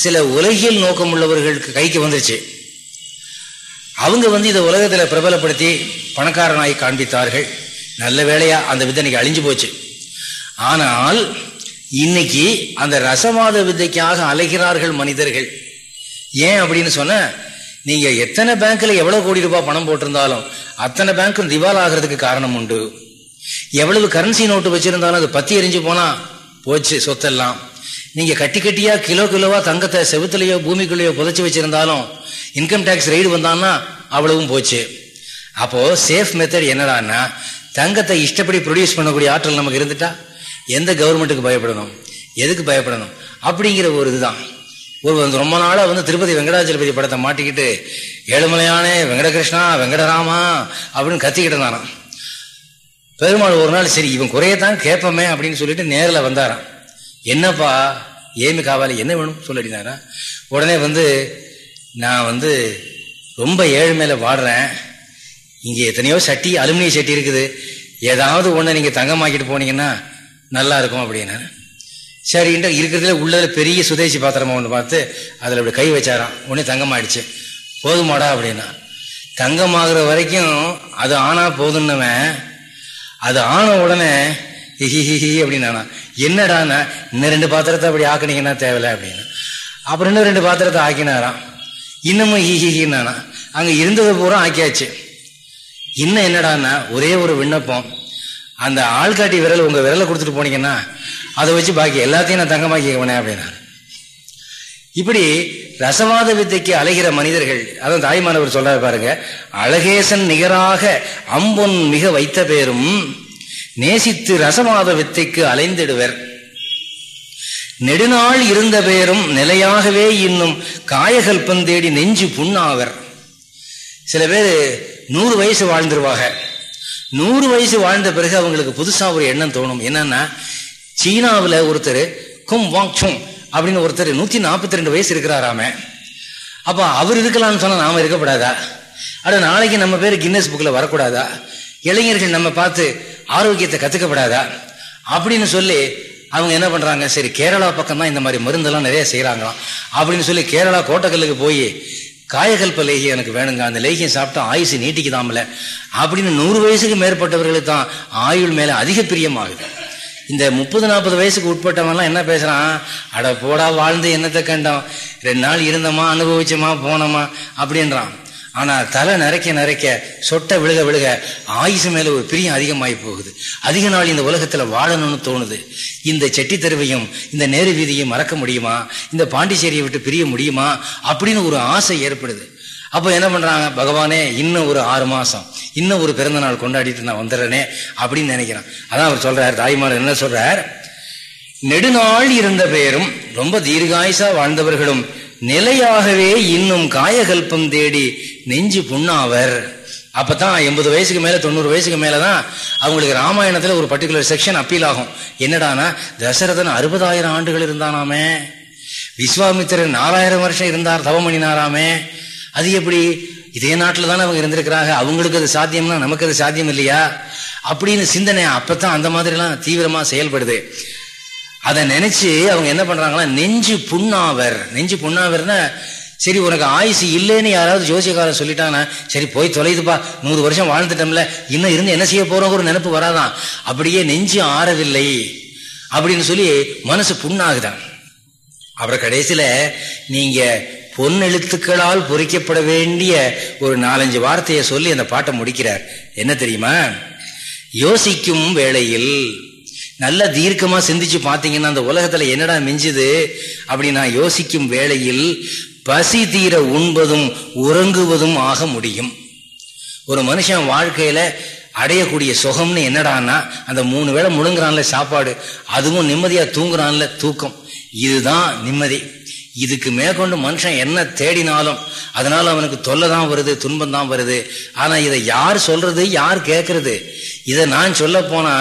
சில உலகியல் நோக்கம் உள்ளவர்களுக்கு கைக்கு வந்துருச்சு. அவங்க வந்து இதை உலகத்தில் பிரபலப்படுத்தி பணக்காரனாய் காண்பித்தார்கள். நல்ல வேலையா அந்த வித்தை இன்னைக்கு அழிஞ்சு போச்சு. ஆனால் இன்னைக்கு அந்த ரசவாத வித்தைக்காக அலைகிறார்கள் மனிதர்கள். ஏன் அப்படின்னு சொன்ன நீங்க எத்தனை பேங்க்ல எவ்வளவு கோடி ரூபாய் பணம் போட்டிருந்தாலும் அத்தனை பேங்க்கும் திவால் ஆகிறதுக்கு காரணம் உண்டு. எவ்வளவு கரன்சி நோட்டு வச்சிருந்தாலும் அது பத்தி எரிஞ்சு போனா போச்சு சொத்தெல்லாம். நீங்க கட்டி கட்டியா கிலோ கிலோவா தங்கத்தை செவுத்துலயோ பூமிக்குள்ளேயோ புதைச்சி வச்சிருந்தாலும் இன்கம் டேக்ஸ் ரெய்டு வந்தான்னா அவ்வளவும் போச்சு. அப்போ சேஃப் மெத்தட் என்னடான்னா தங்கத்தை இஷ்டப்படி ப்ரொடியூஸ் பண்ணக்கூடிய ஆற்றல் நமக்கு இருந்துட்டா எந்த கவர்மெண்ட்டுக்கு பயப்படணும்? எதுக்கு பயப்படணும்? அப்படிங்கிற ஒரு இதுதான். ஒரு வந்து ரொம்ப நாளாக வந்து திருப்பதி வெங்கடாச்சலபதி படத்தை மாட்டிக்கிட்டு ஏழுமலையானே வெங்கடகிருஷ்ணா வெங்கடராமா அப்படின்னு கத்திக்கிட்டு இருந்தானான் பெருமாள் ஒரு நாள் சரி இவன் குறையத்தான் கேட்போமே அப்படின்னு சொல்லிட்டு நேரில் வந்தாராம். என்னப்பா ஏமி காவாலி என்ன வேணும்? சொல்லிட்டாரா உடனே வந்து நான் வந்து ரொம்ப ஏழ்மையில் வாடுறேன். இங்கே எத்தனையோ சட்டி அலுமினிய சட்டி இருக்குது. ஏதாவது ஒன்று நீங்கள் தங்கமாக்கிட்டு போனீங்கன்னா நல்லா இருக்கும் அப்படின்னா சரி இருக்கிறதுல உள்ளதில் பெரிய சுதேசி பாத்திரமா ஒன்று பார்த்து அதில் அப்படி கை வச்சாராம். உடனே தங்கமாயிடுச்சு. போதுமாடா அப்படின்னா. தங்கமாகிற வரைக்கும் அது ஆனால் போதுன்னவன் அது ஆன உடனே ஹிஹிஹி அப்படின்னா என்னடானா இன்னும் ரெண்டு பாத்திரத்தை அப்படி ஆக்கினீங்கன்னா தேவையில்ல அப்படின்னு. அப்புறம் இன்னும் ரெண்டு பாத்திரத்தை ஆக்கினாராம். இன்னமும் ஹிஹிஹின்னானா. அங்கே இருந்தது பூரா ஆக்கியாச்சு. இன்னும் என்னடான்னா ஒரே ஒரு விண்ணப்பம். அந்த ஆள்காட்டி விரல் உங்கள் விரலை கொடுத்துட்டு போனீங்கன்னா அதை வச்சு பாக்கி எல்லாத்தையும் நான் தங்கமாக்கிக்கவனே அப்படின்னா இப்படி ரசவாத வித்தைக்கு அலைகிற மனிதர்கள் அதான் தாய்மானவர் சொல்றாரு பாருங்க அழகேசன் நிகராக அம்பொன் மிக வைத்த பேரும் நேசித்து ரசவாத வித்தைக்கு அலைந்திடுவர். நெடுநாள் இருந்த பேரும் நிலையாகவே இன்னும் காயகல்பம் தேடி நெஞ்சு புண்ணாவர். சில பேர் நூறு வயசு வாழ்ந்துருவாங்க. நூறு வயசு வாழ்ந்த பிறகு அவங்களுக்கு புதுசாக ஒரு எண்ணம் தோணும். என்னன்னா சீனாவில் ஒருத்தர் கும் வாங் சுங் அப்படின்னு ஒருத்தர் நூத்தி நாற்பத்தி ரெண்டு வயசு இருக்கிறாராம. அப்போ அவர் இருக்கலாம்னு சொன்னால் நாம் இருக்கக்கூடாதா? அட நாளைக்கு நம்ம பேர் கின்னஸ் புக்கில் வரக்கூடாதா? இளைஞர்கள் நம்ம பார்த்து ஆரோக்கியத்தை கற்றுக்கப்படாதா அப்படின்னு சொல்லி அவங்க என்ன பண்ணுறாங்க சரி கேரளா பக்கம் தான் இந்த மாதிரி மருந்தெல்லாம் நிறைய செய்கிறாங்களாம் அப்படின்னு சொல்லி கேரளா கோட்டக்கல்லுக்கு போய் காயகல்ப லேகியம் எனக்கு வேணுங்க அந்த லேகியம் சாப்பிட்டா ஆயுசு நீட்டிக்குதாமல. அப்படின்னு நூறு வயசுக்கு மேற்பட்டவர்களுக்கு தான் ஆயுள் மேலே அதிக பிரியமாகுது இந்த முப்பது நாற்பது வயசுக்கு உட்பட்டவன்லாம் என்ன பேசுறான்? அட போடா வாழ்ந்து என்னத்தை கண்டோம் ரெண்டு நாள் இருந்தோமா அனுபவிச்சோமா போனோமா அப்படின்றான். ஆனா தலை நிறைக்க நிறைக்க சொட்டை விழுக விழுக ஆயுசு மேல ஒரு பிரியம் அதிகமாகி போகுது. அதிக நாள் இந்த உலகத்துல வாழணும்னு தோணுது. இந்த செட்டி தெருவையும் இந்த நேரு வீதியும் மறக்க முடியுமா? இந்த பாண்டிச்சேரியை விட்டு பிரிய முடியுமா? அப்படின்னு ஒரு ஆசை ஏற்படுது. அப்போ என்ன பண்றாங்க? பகவானே இன்னும் ஒரு ஆறு மாசம். இன்னும் ஒரு பிறந்த நாள் கொண்டாடிட்டு நான் வந்துடுறேனே அப்படின்னு நினைக்கிறேன். அதான் அவர் சொல்கிறார் தாய்மார் என்ன சொல்றார்? நெடுநாள் இருந்த பேரும் ரொம்ப தீர்காயுசா வாழ்ந்தவர்களும் நிலையாகவே இன்னும் காயகல்பம் தேடி நெஞ்சு புண்ணாவர். அப்பதான் எண்பது வயசுக்கு மேல தொண்ணூறு வயசுக்கு மேலதான் அவங்களுக்கு ராமாயணத்துல ஒரு பர்டிகுலர் செக்ஷன் அப்பீல் ஆகும். என்னடானா தசரதன் அறுபதாயிரம் ஆண்டுகள் இருந்தானாமே. விஸ்வாமித்திரன் நாலாயிரம் வருஷம் இருந்தார் தவம் பண்ணினாராமே அது எப்படி? இதே நாட்டில் தானே அவங்க இருந்திருக்கிறாங்க. அவங்களுக்கு அது சாத்தியம்னா நமக்கு அது சாத்தியம் இல்லையா? அப்படின்னு சிந்தனை அப்பத்தான் அந்த மாதிரிலாம் தீவிரமா செயல்படுது. அதை நினைச்சு அவங்க என்ன பண்றாங்களா நெஞ்சு புண்ணாவர். நெஞ்சு புண்ணாவர்னா சரி உனக்கு ஆயுசு இல்லைன்னு யாராவது ஜோசியக்காரர் சொல்லிட்டானா சரி போய் தொலைதுப்பா. நூறு வருஷம் வாழ்ந்துட்டோம்ல. இன்னும் இருந்து என்ன செய்ய போறோம் ஒரு நினைப்பு வராதான். அப்படியே நெஞ்சு ஆறவில்லை. அப்படின்னு சொல்லி மனசு புண்ணாகுதான். அப்புறம் கடைசியில நீங்க பொன் எழுத்துக்களால் பொறிக்கப்பட வேண்டிய ஒரு நாலஞ்சு வார்த்தையை சொல்லி அந்த பாட்டை முடிக்கிறார். என்ன தெரியுமா? யோசிக்கும் வேளையில் நல்லா தீர்க்கமா சிந்திச்சு பார்த்தீங்கன்னா அந்த உலகத்துல என்னடா மிஞ்சுது அப்படின்னா யோசிக்கும் வேளையில் பசி தீர உண்பதும் உறங்குவதும் ஆக முடியும். ஒரு மனுஷன் வாழ்க்கையில அடையக்கூடிய சுகம்னு என்னடான்னா அந்த மூணு வேளை முழுங்குறான்ல சாப்பாடு அதுவும் நிம்மதியா தூங்குறான்ல தூக்கம். இதுதான் நிம்மதி. இதுக்கு மேற்கொண்டு மனுஷன் என்ன தேடினாலும் அதனால அவனுக்கு தொல்லை தான் வருது துன்பம் தான் வருது. ஆனா இதை யார் சொல்றது யார் கேட்கறது? இதை நான் சொல்ல போனா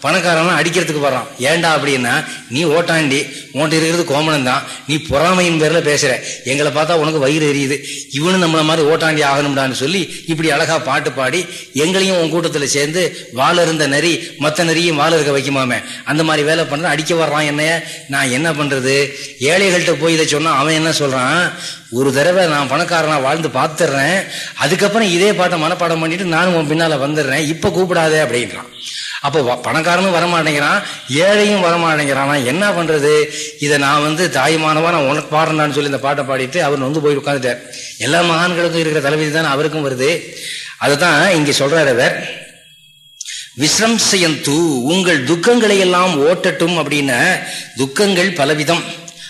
பணக்காரன் அடிக்கிறதுக்கு வர்றான். ஏண்டா அப்படின்னா நீ ஓட்டாண்டி உன்ட்டு இருக்கிறது கோமணம் தான் நீ பொறாமையின் பேரில் பேசுற. எங்களை பார்த்தா உனக்கு வயிறு எரியுது. இவனு நம்மளை மாதிரி ஓட்டாண்டி ஆகணும்டான்னு சொல்லி இப்படி அழகா பாட்டு பாடி எங்களையும் உன் கூட்டத்தில் சேர்ந்து வாழ இருந்த நரி மற்ற நரியும் வாழ இருக்க வைக்குமாமே. அந்த மாதிரி வேலை பண்ற அடிக்க வர்றான் என்னைய. நான் என்ன பண்றது? ஏழைகள்கிட்ட போய் இதை சொன்னா அவன் என்ன சொல்றான்? ஒரு தடவை நான் பணக்காரனா வாழ்ந்து பார்த்துடுறேன். அதுக்கப்புறம் இதே பாட்டை மனப்பாடம் பண்ணிட்டு நானும் உன் பின்னால வந்துடுறேன். இப்ப கூப்பிடாதே அப்படின்றான். அப்போ பணக்காரனும் வரமாட்டேங்கிறான். ஏழையும் வரமாட்டேங்கிறான். என்ன பண்றது? இதை நான் வந்து தாய்மானவா நான் உனக்கு பாடுறான்னு சொல்லி இந்த பாட்டை பாடிட்டு அவர் வந்து போய் உட்காந்துட்டார் எல்லா மகான்களுக்கும் இருக்கிற தலைவிதி தானே அவருக்கும் வருது. அதுதான் இங்க சொல்றாரு அவர். விஸ்ரம்சயந்து உங்கள் துக்கங்களை எல்லாம் ஓட்டட்டும் அப்படின்னா துக்கங்கள் பலவிதம்.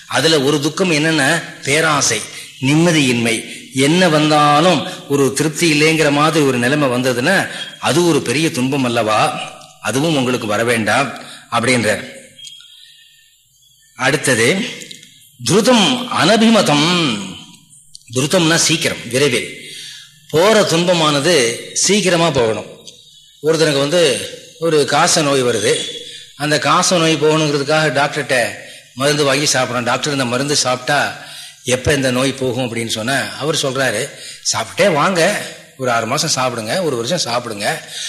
அதுல ஒரு துக்கம் என்னன்னா? பேராசை. நிம்மதியின்மை. என்ன வந்தாலும் ஒரு திருப்தி இல்லைங்கிற மாதிரி ஒரு நிலைமை வந்ததுன்னா அது ஒரு பெரிய துன்பம் அல்லவா? அதுவும் உங்களுக்கு வர வேண்டாம் அப்படின்ற அடுத்தது துருதம் அனபிமதம். துருதம்னா சீக்கிரம் விரைவில். போற துன்பமானது சீக்கிரமா போகணும். ஒருத்தனுக்கு வந்து ஒரு காச நோய் வருது. அந்த காச நோய் போகணுங்கிறதுக்காக டாக்டர்கிட்ட மருந்து வாங்கி சாப்பிட்றோம் டாக்டர் இந்த மருந்து சாப்பிட்டா எப்போ இந்த நோய் போகும் அப்படின்னு சொன்ன அவர் சொல்கிறாரு சாப்பிட்டே வாங்க. ஒரு ஆறு மாதம் சாப்பிடுங்க. ஒரு வருஷம் சாப்பிடுங்க.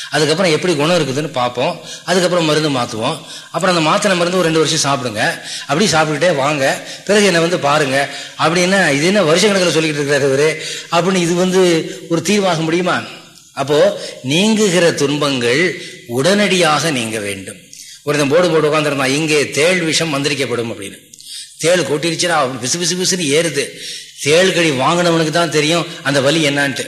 அதுக்கப்புறம் எப்படி குணம் இருக்குதுன்னு பார்ப்போம். அதுக்கப்புறம் மருந்து மாற்றுவோம் அப்புறம் அந்த மாத்திரை மருந்து ஒரு ரெண்டு வருஷம் சாப்பிடுங்க. அப்படி சாப்பிட்டுட்டே வாங்க. பிறகு என்னை வந்து பாருங்க. அப்படின்னா இது என்ன வருஷ கணக்கில் சொல்லிக்கிட்டு இருக்கிறாரு இவரு? அப்படின்னு இது வந்து ஒரு தீர்வாக முடியுமா? அப்போ நீங்குகிற துன்பங்கள் உடனடியாக நீங்க வேண்டும். ஒருத்தன் போர்டு போட்டு உட்காந்துருந்தான் இங்கே தேள் விஷம் மந்திரிக்கப்படும் அப்படின்னு. தேள் கொட்டிருச்சுன்னா விசு விசு பிசுன்னு ஏறுது. தேள் கடி வாங்கினவனுக்கு தான் தெரியும் அந்த வலி என்னான்ட்டு.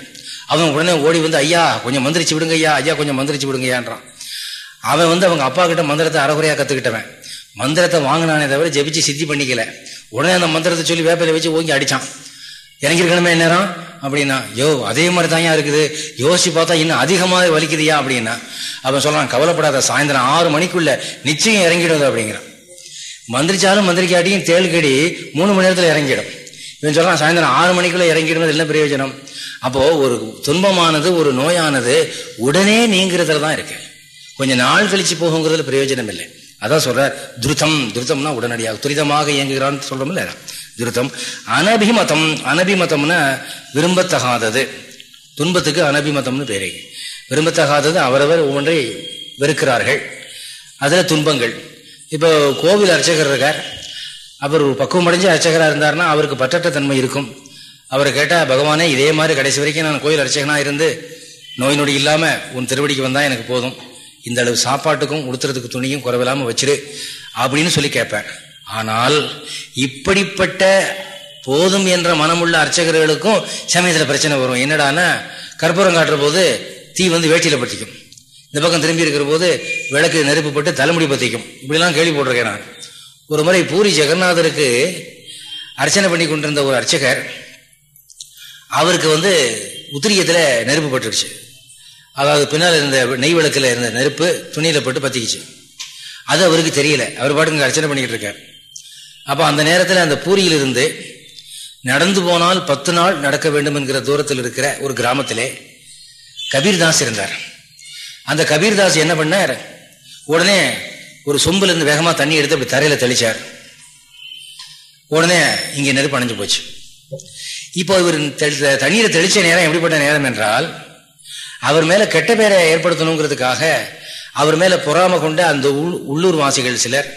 அவன் உடனே ஓடி வந்து ஐயா கொஞ்சம் மந்திரிச்சு விடுங்க ஐயா ஐயா கொஞ்சம் மந்திரிச்சு விடுங்கய்யான்றான் அவன் வந்து அவங்க அப்பா கிட்ட மந்திரத்தை அறகுறையாக கற்றுக்கிட்டவன் மந்திரத்தை வாங்கினானே தவிர ஜெபிச்சு சித்தி பண்ணிக்கல. உடனே அந்த மந்திரத்தை சொல்லி வேப்பையில வச்சு ஓங்கி அடிச்சான். இறங்கிருக்கணுமே நேரம் அப்படின்னா. யோ அதே மாதிரி தான் இருக்குது. யோசிச்சு பார்த்தா இன்னும் அதிகமாக வலிக்குதுயா அப்படின்னா. அவன் சொல்றான் கவலைப்படாத சாயந்தரம் ஆறு மணிக்குள்ள நிச்சயம் இறங்கிடுவது அப்படிங்கிறான். மந்திரிச்சாலும் மந்திரிக்காட்டியும் தேள்கடி மூணு மணி நேரத்தில் இறங்கிடும். இவன் சொல்றான் சாயந்தரம் ஆறு மணிக்குள்ள இறங்கிடுறது என்ன பிரயோஜனம்? அப்போ ஒரு துன்பமானது ஒரு நோயானது உடனே நீங்கிறதுல தான் இருக்கு. கொஞ்சம் நாள் கழிச்சு போகுங்கிறதுல பிரயோஜனம் இல்லை. அதான் சொல்ற துருத்தம் துருத்தம்னா உடனடியாக துரிதமாக இயங்குகிறான்னு சொல்றோம்ல துருத்தம் அனபிமதம் அனபிமதம்னா விரும்பத்தகாதது. துன்பத்துக்கு அனபிமதம்னு பேரு. விரும்பத்தகாதது அவரவர் ஒவ்வொன்றை வெறுக்கிறார்கள். அதுல துன்பங்கள். இப்போ கோவில் அர்ச்சகர் இருக்கார். அவர் பக்குவம் அடைஞ்சு அர்ச்சகராக இருந்தார்னா அவருக்கு பற்றற்ற தன்மை இருக்கும். அவரை கேட்டால் பகவானே இதே மாதிரி கடைசி வரைக்கும் நான் கோயில் அர்ச்சகனாக இருந்து நோய் நொடி இல்லாமல் உன் திருவடிக்கு வந்தால் எனக்கு போதும். இந்த அளவு சாப்பாட்டுக்கும் உடுத்துறதுக்கு துணியும் குறைவில்லாமல் வச்சிரு அப்படின்னு சொல்லி கேட்பேன் ஆனால் இப்படிப்பட்ட போதும் என்ற மனமுள்ள அர்ச்சகர்களுக்கும் சமயத்தில் பிரச்சனை வரும். என்னடானா கற்பூரம் காட்டுற போது தீ வந்து வேட்டியில் பற்றிக்கும் இந்த பக்கம் திரும்பி இருக்கிற போது விளக்கு நெருப்புப்பட்டு தலைமுடி பற்றிக்கும் இப்படிலாம் கேள்வி போட்டிருக்கேன் நான். ஒரு முறை பூரி ஜெகநாதருக்கு அர்ச்சனை பண்ணி கொண்டிருந்த ஒரு அர்ச்சகர் அவருக்கு வந்து உத்திரியத்தில் நெருப்பு பட்டுருச்சு அதாவது பின்னால் இருந்த நெய் விளக்கில் இருந்த நெருப்பு துணியில் போட்டு பற்றிக்கிச்சு அது அவருக்கு தெரியல. அவர் பாட்டுக்கு அர்ச்சனை பண்ணிக்கிட்டு இருக்கார். அப்போ அந்த நேரத்தில் அந்த பூரியிலிருந்து நடந்து போனால் பத்து நாள் நடக்க வேண்டும் என்கிற தூரத்தில் இருக்கிற ஒரு கிராமத்திலே கபீர்தாஸ் இருந்தார். அந்த கபீர்தாஸ் என்ன பண்ணார்? உடனே ஒரு சொம்புல இருந்து வேகமாக தண்ணி எடுத்து அப்படி தரையில் தெளிச்சார். உடனே இங்கே நெருப்பு அணைஞ்சு போச்சு. இப்போ இவர் தண்ணீரை தெளிச்ச நேரம் எப்படிப்பட்ட நேரம் என்றால் அவர் மேலே கெட்ட பேரை ஏற்படுத்தணுங்கிறதுக்காக அவர் மேலே பொறாம கொண்ட அந்த உள்ளூர் வாசிகள் சிலர்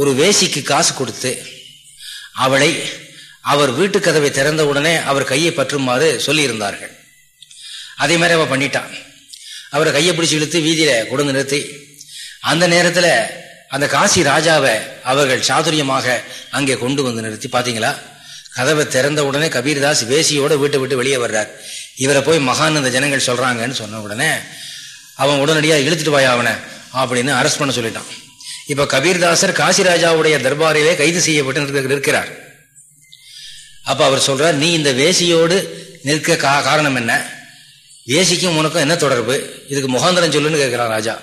ஒரு வேசிக்கு காசு கொடுத்து அவளை அவர் வீட்டு கதவை திறந்த உடனே அவர் கையை பற்றுமாறு சொல்லியிருந்தார்கள். அதே மாதிரி அவள் பண்ணிட்டான். அவரை கையை பிடிச்சி இழுத்து வீதியில கொடுந்து நிறுத்தி. அந்த நேரத்துல அந்த காசி ராஜாவை அவர்கள் சாதுரியமாக அங்கே கொண்டு வந்து நிறுத்தி. பாத்தீங்களா? கதவை திறந்த உடனே கபீர்தாஸ் வேசியோட வீட்டை விட்டு வெளியே வர்றார். இவரை போய் மகான் இந்த ஜனங்கள் சொல்றாங்கன்னு சொன்ன உடனே அவன் உடனடியாக இழுத்துட்டு போய் அவனை அப்படின்னு அரெஸ்ட் பண்ண சொல்லிட்டான். இப்ப கபீர்தாசர் காசிராஜாவுடைய தர்பாரிலே கைது செய்யப்பட்டு நிற்கிறார். அப்ப அவர் சொல்றார் நீ இந்த வேசியோடு நிற்க காரணம் என்ன? வேசிக்கும் உனக்கும் என்ன தொடர்பு? இதுக்கு முகாந்திரம் சொல்லுன்னு கேட்கிறான் ராஜா.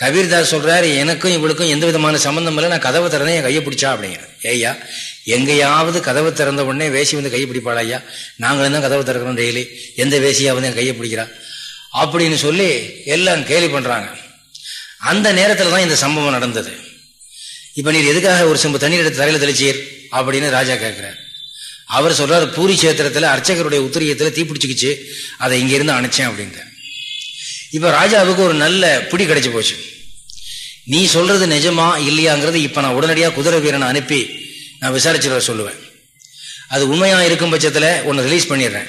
கபீர்தாஸ் சொல்றாரு எனக்கும் இவளுக்கும் எந்த விதமான சம்பந்தம் இல்லை நான் கதவை திறந்தேன் என் கையை பிடிச்சா அப்படிங்கிற ஏய்யா எங்கேயாவது கதவை திறந்த உடனே வேசி வந்து கையை பிடிப்பாளா ஐயா? நாங்களும் தான் கதவை திறக்கிறோம் டெய்லி. எந்த வேசியாவது என் கையை பிடிக்கிறா? அப்படின்னு சொல்லி எல்லாம் கேலி பண்றாங்க. அந்த நேரத்தில் தான் இந்த சம்பவம் நடந்தது. இப்ப நீர் எதுக்காக ஒரு செம்பு தண்ணீர் எடுத்து தரையில் தெளிச்சீர்? அப்படின்னு ராஜா கேட்கிறார். அவர் சொல்றாரு பூரி சேத்திரத்துல அர்ச்சகருடைய உத்திரியத்தில் தீப்பிடிச்சுக்கிச்சு அதை இங்கிருந்து அணைச்சேன் அப்படின்ட்டு. இப்போ ராஜாவுக்கு ஒரு நல்ல பிடி கிடைச்சி போச்சு. நீ சொல்றது நிஜமா இல்லையாங்கிறது இப்போ நான் உடனடியாக குதிரை வீரனை அனுப்பி நான் விசாரிச்சுட சொல்லுவேன். அது உண்மையாக இருக்கும் பட்சத்தில் உன்னை ரிலீஸ் பண்ணிடுறேன்.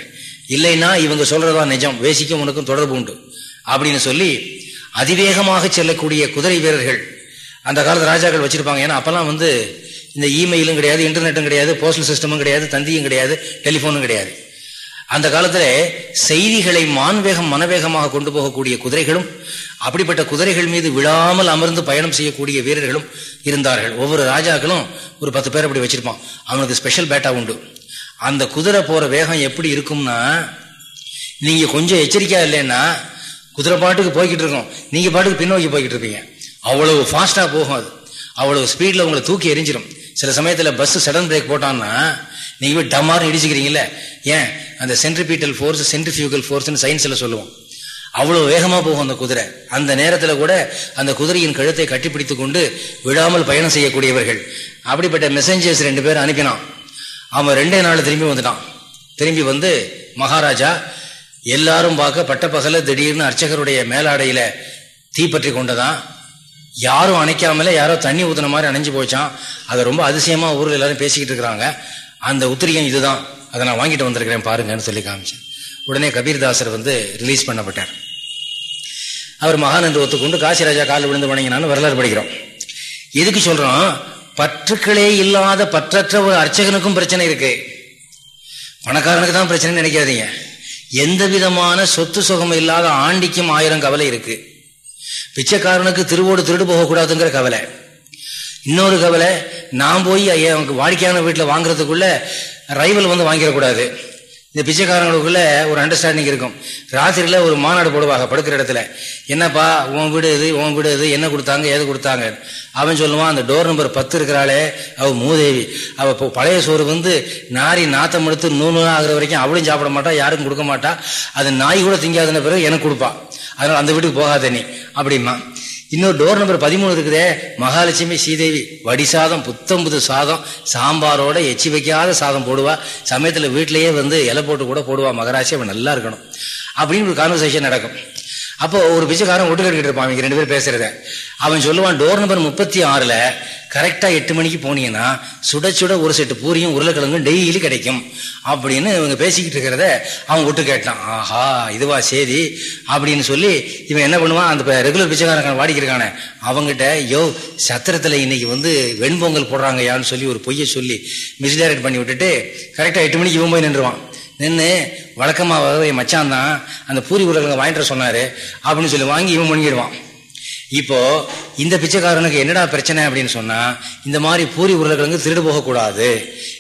இல்லைன்னா இவங்க சொல்றதா நிஜம் வேசிக்கும் உனக்கும் தொடர்பு உண்டு. அப்படின்னு சொல்லி அதிவேகமாக செல்லக்கூடிய குதிரை வீரர்கள் அந்த காலத்து ராஜாக்கள் வச்சிருப்பாங்க. ஏன்னா அப்பெல்லாம் வந்து இந்த இமெயிலும் கிடையாது இன்டர்நெட்டும் கிடையாது போஸ்டல் சிஸ்டமும் கிடையாது தந்தியும் கிடையாது டெலிஃபோனும் கிடையாது. அந்த காலத்தில் செய்திகளை மான்வேகம் மனவேகமாக கொண்டு போகக்கூடிய குதிரைகளும் அப்படிப்பட்ட குதிரைகள் மீது விழாமல் அமர்ந்து பயணம் செய்யக்கூடிய வீரர்களும் இருந்தார்கள். ஒவ்வொரு ராஜாக்களும் ஒரு பத்து பேர் அப்படி வச்சிருப்பான் அவனுக்கு ஸ்பெஷல் பேட்டா உண்டு. அந்த குதிரை போற வேகம் எப்படி இருக்கும்னா நீங்க கொஞ்சம் எச்சரிக்கையா இல்லைன்னா குதிரை பாட்டுக்கு போய்கிட்டு இருக்கோம். நீங்க பாட்டுக்கு பின்னோக்கி போய்கிட்டு இருப்பீங்க. அவ்வளவு ஃபாஸ்டா போகும் அது. அவ்வளவு ஸ்பீட்ல உங்களை தூக்கி எரிஞ்சிடும் சில சமயத்தில் பஸ் சடன் பிரேக் போட்டான்னா நீங்க போய் டமார்னு இடிச்சுக்கிறீங்களே ஏன்? அந்த சென்ட்ரிபீட்டல் ஃபோர்ஸ் சென்ட்ரிஃபியூகல் ஃபோர்ஸ்னு சயின்ஸில் சொல்லுவோம். அவ்வளவு வேகமா போகும் அந்த குதிரை. அந்த நேரத்தில் கூட அந்த குதிரையின் கழுத்தை கட்டிப்பிடித்து கொண்டு விடாமல் பயணம் செய்யக்கூடியவர்கள். அப்படிப்பட்ட மெசஞ்சர்ஸ் ரெண்டு பேர் அனுப்பினான். அவன் ரெண்டே நாள் திரும்பி வந்துட்டான். திரும்பி வந்து மகாராஜா எல்லாரும் பார்க்க பட்டப்பகல திடீர்னு அர்ச்சகருடைய மேலாடையில தீப்பற்றி கொண்டதான் யாரும் அணைக்காமல யாரோ தண்ணி ஊத்துன மாதிரி அணைஞ்சு போச்சான் அதை ரொம்ப அதிசயமா ஊரில் எல்லாரும் பேசிக்கிட்டு இருக்கிறாங்க. அந்த உத்திரிகம் இதுதான். அதை நான் வாங்கிட்டு வந்திருக்கிறேன் பாருங்கன்னு சொல்லி காமிச்சேன். உடனே கபீர்தாசர் வந்து ரிலீஸ் பண்ணப்பட்டார். அவர் மகான் என்று ஒத்துக்கொண்டு காசிராஜா காலில் விழுந்து வணங்கினான்னு வரலாறு படிக்கிறோம். எதுக்கு சொல்றோம்? பற்றுக்களே இல்லாத பற்றற்ற ஒரு அர்ச்சகனுக்கும் பிரச்சனை இருக்கு. பணக்காரனுக்கு தான் பிரச்சனை நினைக்காதீங்க. எந்த விதமான சொத்து சுகம் இல்லாத ஆண்டிக்கும் ஆயிரம் கவலை இருக்கு. பிச்சைக்காரனுக்கு திருவோடு திருடு போகக்கூடாதுங்கிற கவலை. இன்னொரு கவலை நான் போய் வாடிக்கையான வீட்டில் வாங்குறதுக்குள்ள ரைவல் வந்து வாங்கிடக்கூடாது. இந்த பிச்சைக்காரங்களுக்குள்ள ஒரு அண்டர்ஸ்டாண்டிங் இருக்கும். ராத்திரியில் ஒரு மாநாடு போடுவாங்க படுக்கிற இடத்துல. என்னப்பா உன் வீடு இது உன் வீடு இது என்ன கொடுத்தாங்க ஏது கொடுத்தாங்க? அவன் சொல்லுவான் அந்த டோர் நம்பர் பத்து இருக்கிறாளே அவ மூதேவி. அவள் இப்போ பழைய சோறு வந்து நாரி நாத்தம் எடுத்து நூறு ஆகிற வரைக்கும் அவளும் சாப்பிட மாட்டா யாருக்கும் கொடுக்க மாட்டா. அது நாய் கூட திங்காதுன பிறகு எனக்கு கொடுப்பா. அதனால அந்த வீட்டுக்கு போகாத நீ. அப்படிமா இன்னொரு டோர் நம்பர் பதிமூணு இருக்குதே. மகாலட்சுமி ஸ்ரீதேவி வடி சாதம் புத்தம் புது சாதம். சாம்பாரோட எச்சி வைக்காத சாதம் போடுவா. சமயத்தில் வீட்டிலேயே வந்து இலை போட்டு கூட போடுவா. மகராசி அவன் நல்லா இருக்கணும். அப்படின்னு ஒரு கான்வர்சேஷன் நடக்கும். அப்போ ஒரு பிச்சைக்காரன் ஒட்டு கட்டிட்டு இருப்பான். இங்க ரெண்டு பேரும் பேசுறத. அவன் சொல்லுவான் டோர் நம்பர் முப்பத்தி ஆறுல கரெக்டாக எட்டு மணிக்கு போனீங்கன்னா சுட சுட ஒரு செட்டு பூரியும் உருளைக்கிழங்கும் டெய்லி கிடைக்கும். அப்படின்னு இவங்க பேசிக்கிட்டு இருக்கிறத அவன் விட்டு கேட்டான். ஆஹா இதுவா சரி அப்படின்னு சொல்லி இவன் என்ன பண்ணுவான்? அந்த ரெகுலர் பிச்சைக்காரன் வாடிக்கிருக்கானே அவங்ககிட்ட யோ சத்திரத்தில் இன்னைக்கு வந்து வெண்பொங்கல் போடுறாங்க யான்னு சொல்லி ஒரு பொய்யை சொல்லி மிஸ்டைரக்ட் பண்ணி விட்டுட்டு கரெக்டாக எட்டு மணிக்கு இவன் போய் நின்றுவான். நின்று வழக்கமாக மச்சான் தான் அந்த பூரி உருளைக்கிழங்கு வாங்கிட்டு சொன்னார் அப்படின்னு சொல்லி வாங்கி இவன் முழுங்கிடுவான். இப்போ இந்த பிச்சைக்காரனுக்கு என்னடா பிரச்சனை அப்படின்னு சொன்னா இந்த மாதிரி பூரி உருளைக்கிழங்கு திருடு போகக்கூடாது.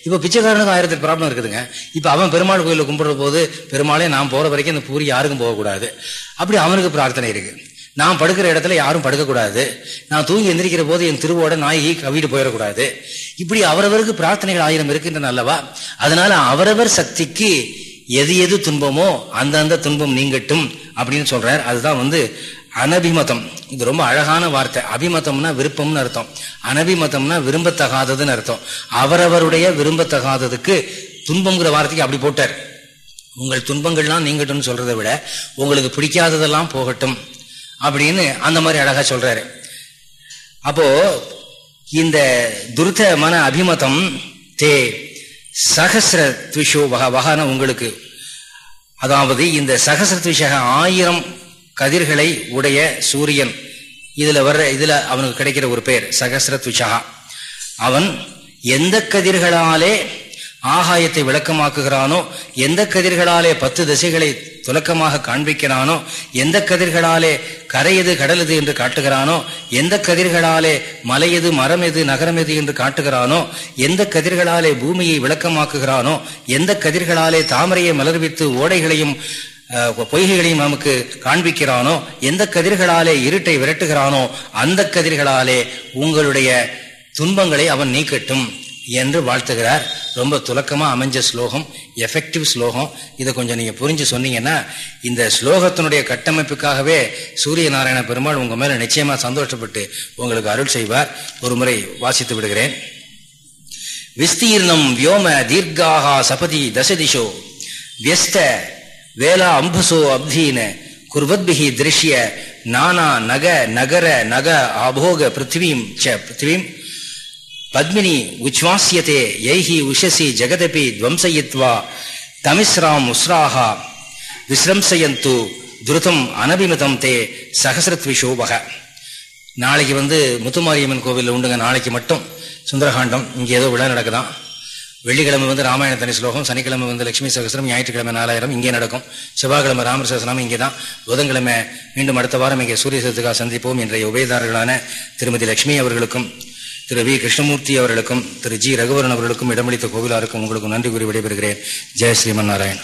இப்போ பிச்சைக்காரனுக்கு ஆயிரத்தி ப்ராப்ளம் இருக்குதுங்க. இப்போ அவன் பெருமாள் கோயிலில் கும்பிடுற போது பெருமாளே நான் போற வரைக்கும் இந்த பூரி யாருக்கும் போகக்கூடாது. அப்படி அவனுக்கு பிரார்த்தனை இருக்கு. நான் படுக்கிற இடத்துல யாரும் படுக்கக்கூடாது. நான் தூங்கி எந்திரிக்கிற போது என் திருவோட நாயகி கவிட்டு போயிடக்கூடாது. இப்படி அவரவருக்கு பிரார்த்தனைகள் ஆயிரம் இருக்கின்றன அல்லவா? அதனால அவரவர் சக்திக்கு எது எது துன்பமோ அந்தந்த துன்பம் நீங்கட்டும் அப்படின்னு சொல்றார். அதுதான் வந்து அனபிமதம். இது ரொம்ப அழகான வார்த்தை. அபிமதம்னா விருப்பம்னு அர்த்தம். அனபிமதம்னா விரும்பத்தகாததுன்னு அர்த்தம். அவரவருடைய விரும்பத்தகாததுக்கு துன்பம்ங்கிற வார்த்தைக்கு அப்படி போட்டார். உங்கள் துன்பங்கள்லாம் நீங்கட்டும் சொல்றதை விட உங்களுக்கு பிடிக்காததெல்லாம் போகட்டும் அப்படின்னு அந்த மாதிரி அழகா சொல்றாரு. அப்போ இந்த துருத்த மன அபிமதம் தே சகசிர துஷோ வக வகான உங்களுக்கு. அதாவது இந்த சகசிர துஷக ஆயிரம் கதிர்களை உடைய சூரியன். இதுல வர்ற இதுல அவனுக்கு கிடைக்கிற ஒரு பெயர் சகசர துஷகா அவன் எந்த கதிர்களாலே ஆகாயத்தை விளக்கமாக்குகிறானோ எந்த கதிர்களாலே பத்து திசைகளை துலக்கமாக காண்பிக்கிறானோ எந்த கதிர்களாலே கரையது கடலது என்று காட்டுகிறானோ எந்த கதிர்களாலே மலையது மரம் எது நகரம் எது என்று காட்டுகிறானோ எந்த கதிர்களாலே பூமியை விளக்கமாக்குகிறானோ எந்த கதிர்களாலே தாமரையை மலர்வித்து ஓடைகளையும் பொய்கைகளையும் நமக்கு காண்பிக்கிறானோ எந்த கதிர்களாலே இருட்டை விரட்டுகிறானோ அந்த கதிர்களாலே உங்களுடைய துன்பங்களை அவன் நீக்கட்டும் என்று வாழ்த்துகிறார். ரொம்ப துலக்கமா அமைஞ்ச ஸ்லோகம் எஃபெக்டிவ் ஸ்லோகம். இதை கொஞ்சம் நீங்க புரிஞ்சு சொன்னீங்கன்னா இந்த ஸ்லோகத்தினுடைய கட்டமைப்புக்காகவே சூரிய நாராயண பெருமாள் உங்கள் மேல நிச்சயமா சந்தோஷப்பட்டு உங்களுக்கு அருள் செய்வார். ஒரு முறை வாசித்து விடுகிறேன். விஸ்தீர்ணம் வியோம தீர்காகா சபதி தசதிஷோ வியஸ்த வேலா அம்புசோ அப்தீன குர்வத்பிகி திருஷ்ய நானா நக நகர நக ஆபோக பிருத்திவீம் ச பிருத்திவீம். பத்மினி உச்வாசியதே எய்ஹி உஷசி ஜெகதபி துவம்சயித்வா தமிஸ்ராம் உஸ்ராஹா விஸ்ரம்சயந்து துருதம் அனபிமதம் தே சகசிரத்விஷோபக நாளைக்கு வந்து முத்துமாரியம்மன் கோவிலில் உண்டுங்க நாளைக்கு மட்டும். சுந்தரகாண்டம் இங்கே ஏதோ விழா நடக்குதான். வெள்ளிக்கிழமை வந்து ராமாயண தனி ஸ்லோகம் சனிக்கிழமை வந்து லட்சுமி சகசரம் ஞாயிற்றுக்கிழமை நாலாயிரம் இங்கே நடக்கும். செவ்வாய்க்கிழமை ராமர் சகசனம் இங்கே தான் புதன்கிழமை மீண்டும் அடுத்த வாரம் இங்கே சூரிய சதுக்கா சந்திப்போம் இன்றைய உபயதாரர்களான திருமதி லட்சுமி அவர்களுக்கும் திரு வி கிருஷ்ணமூர்த்தி அவர்களுக்கும் திரு ஜி ரகுவரன் அவர்களுக்கும் இடமளித்த கோவிலாருக்கும் உங்களுக்கு நன்றி கூறி விடைபெறுகிறேன். ஜெய ஸ்ரீமன் நாராயண்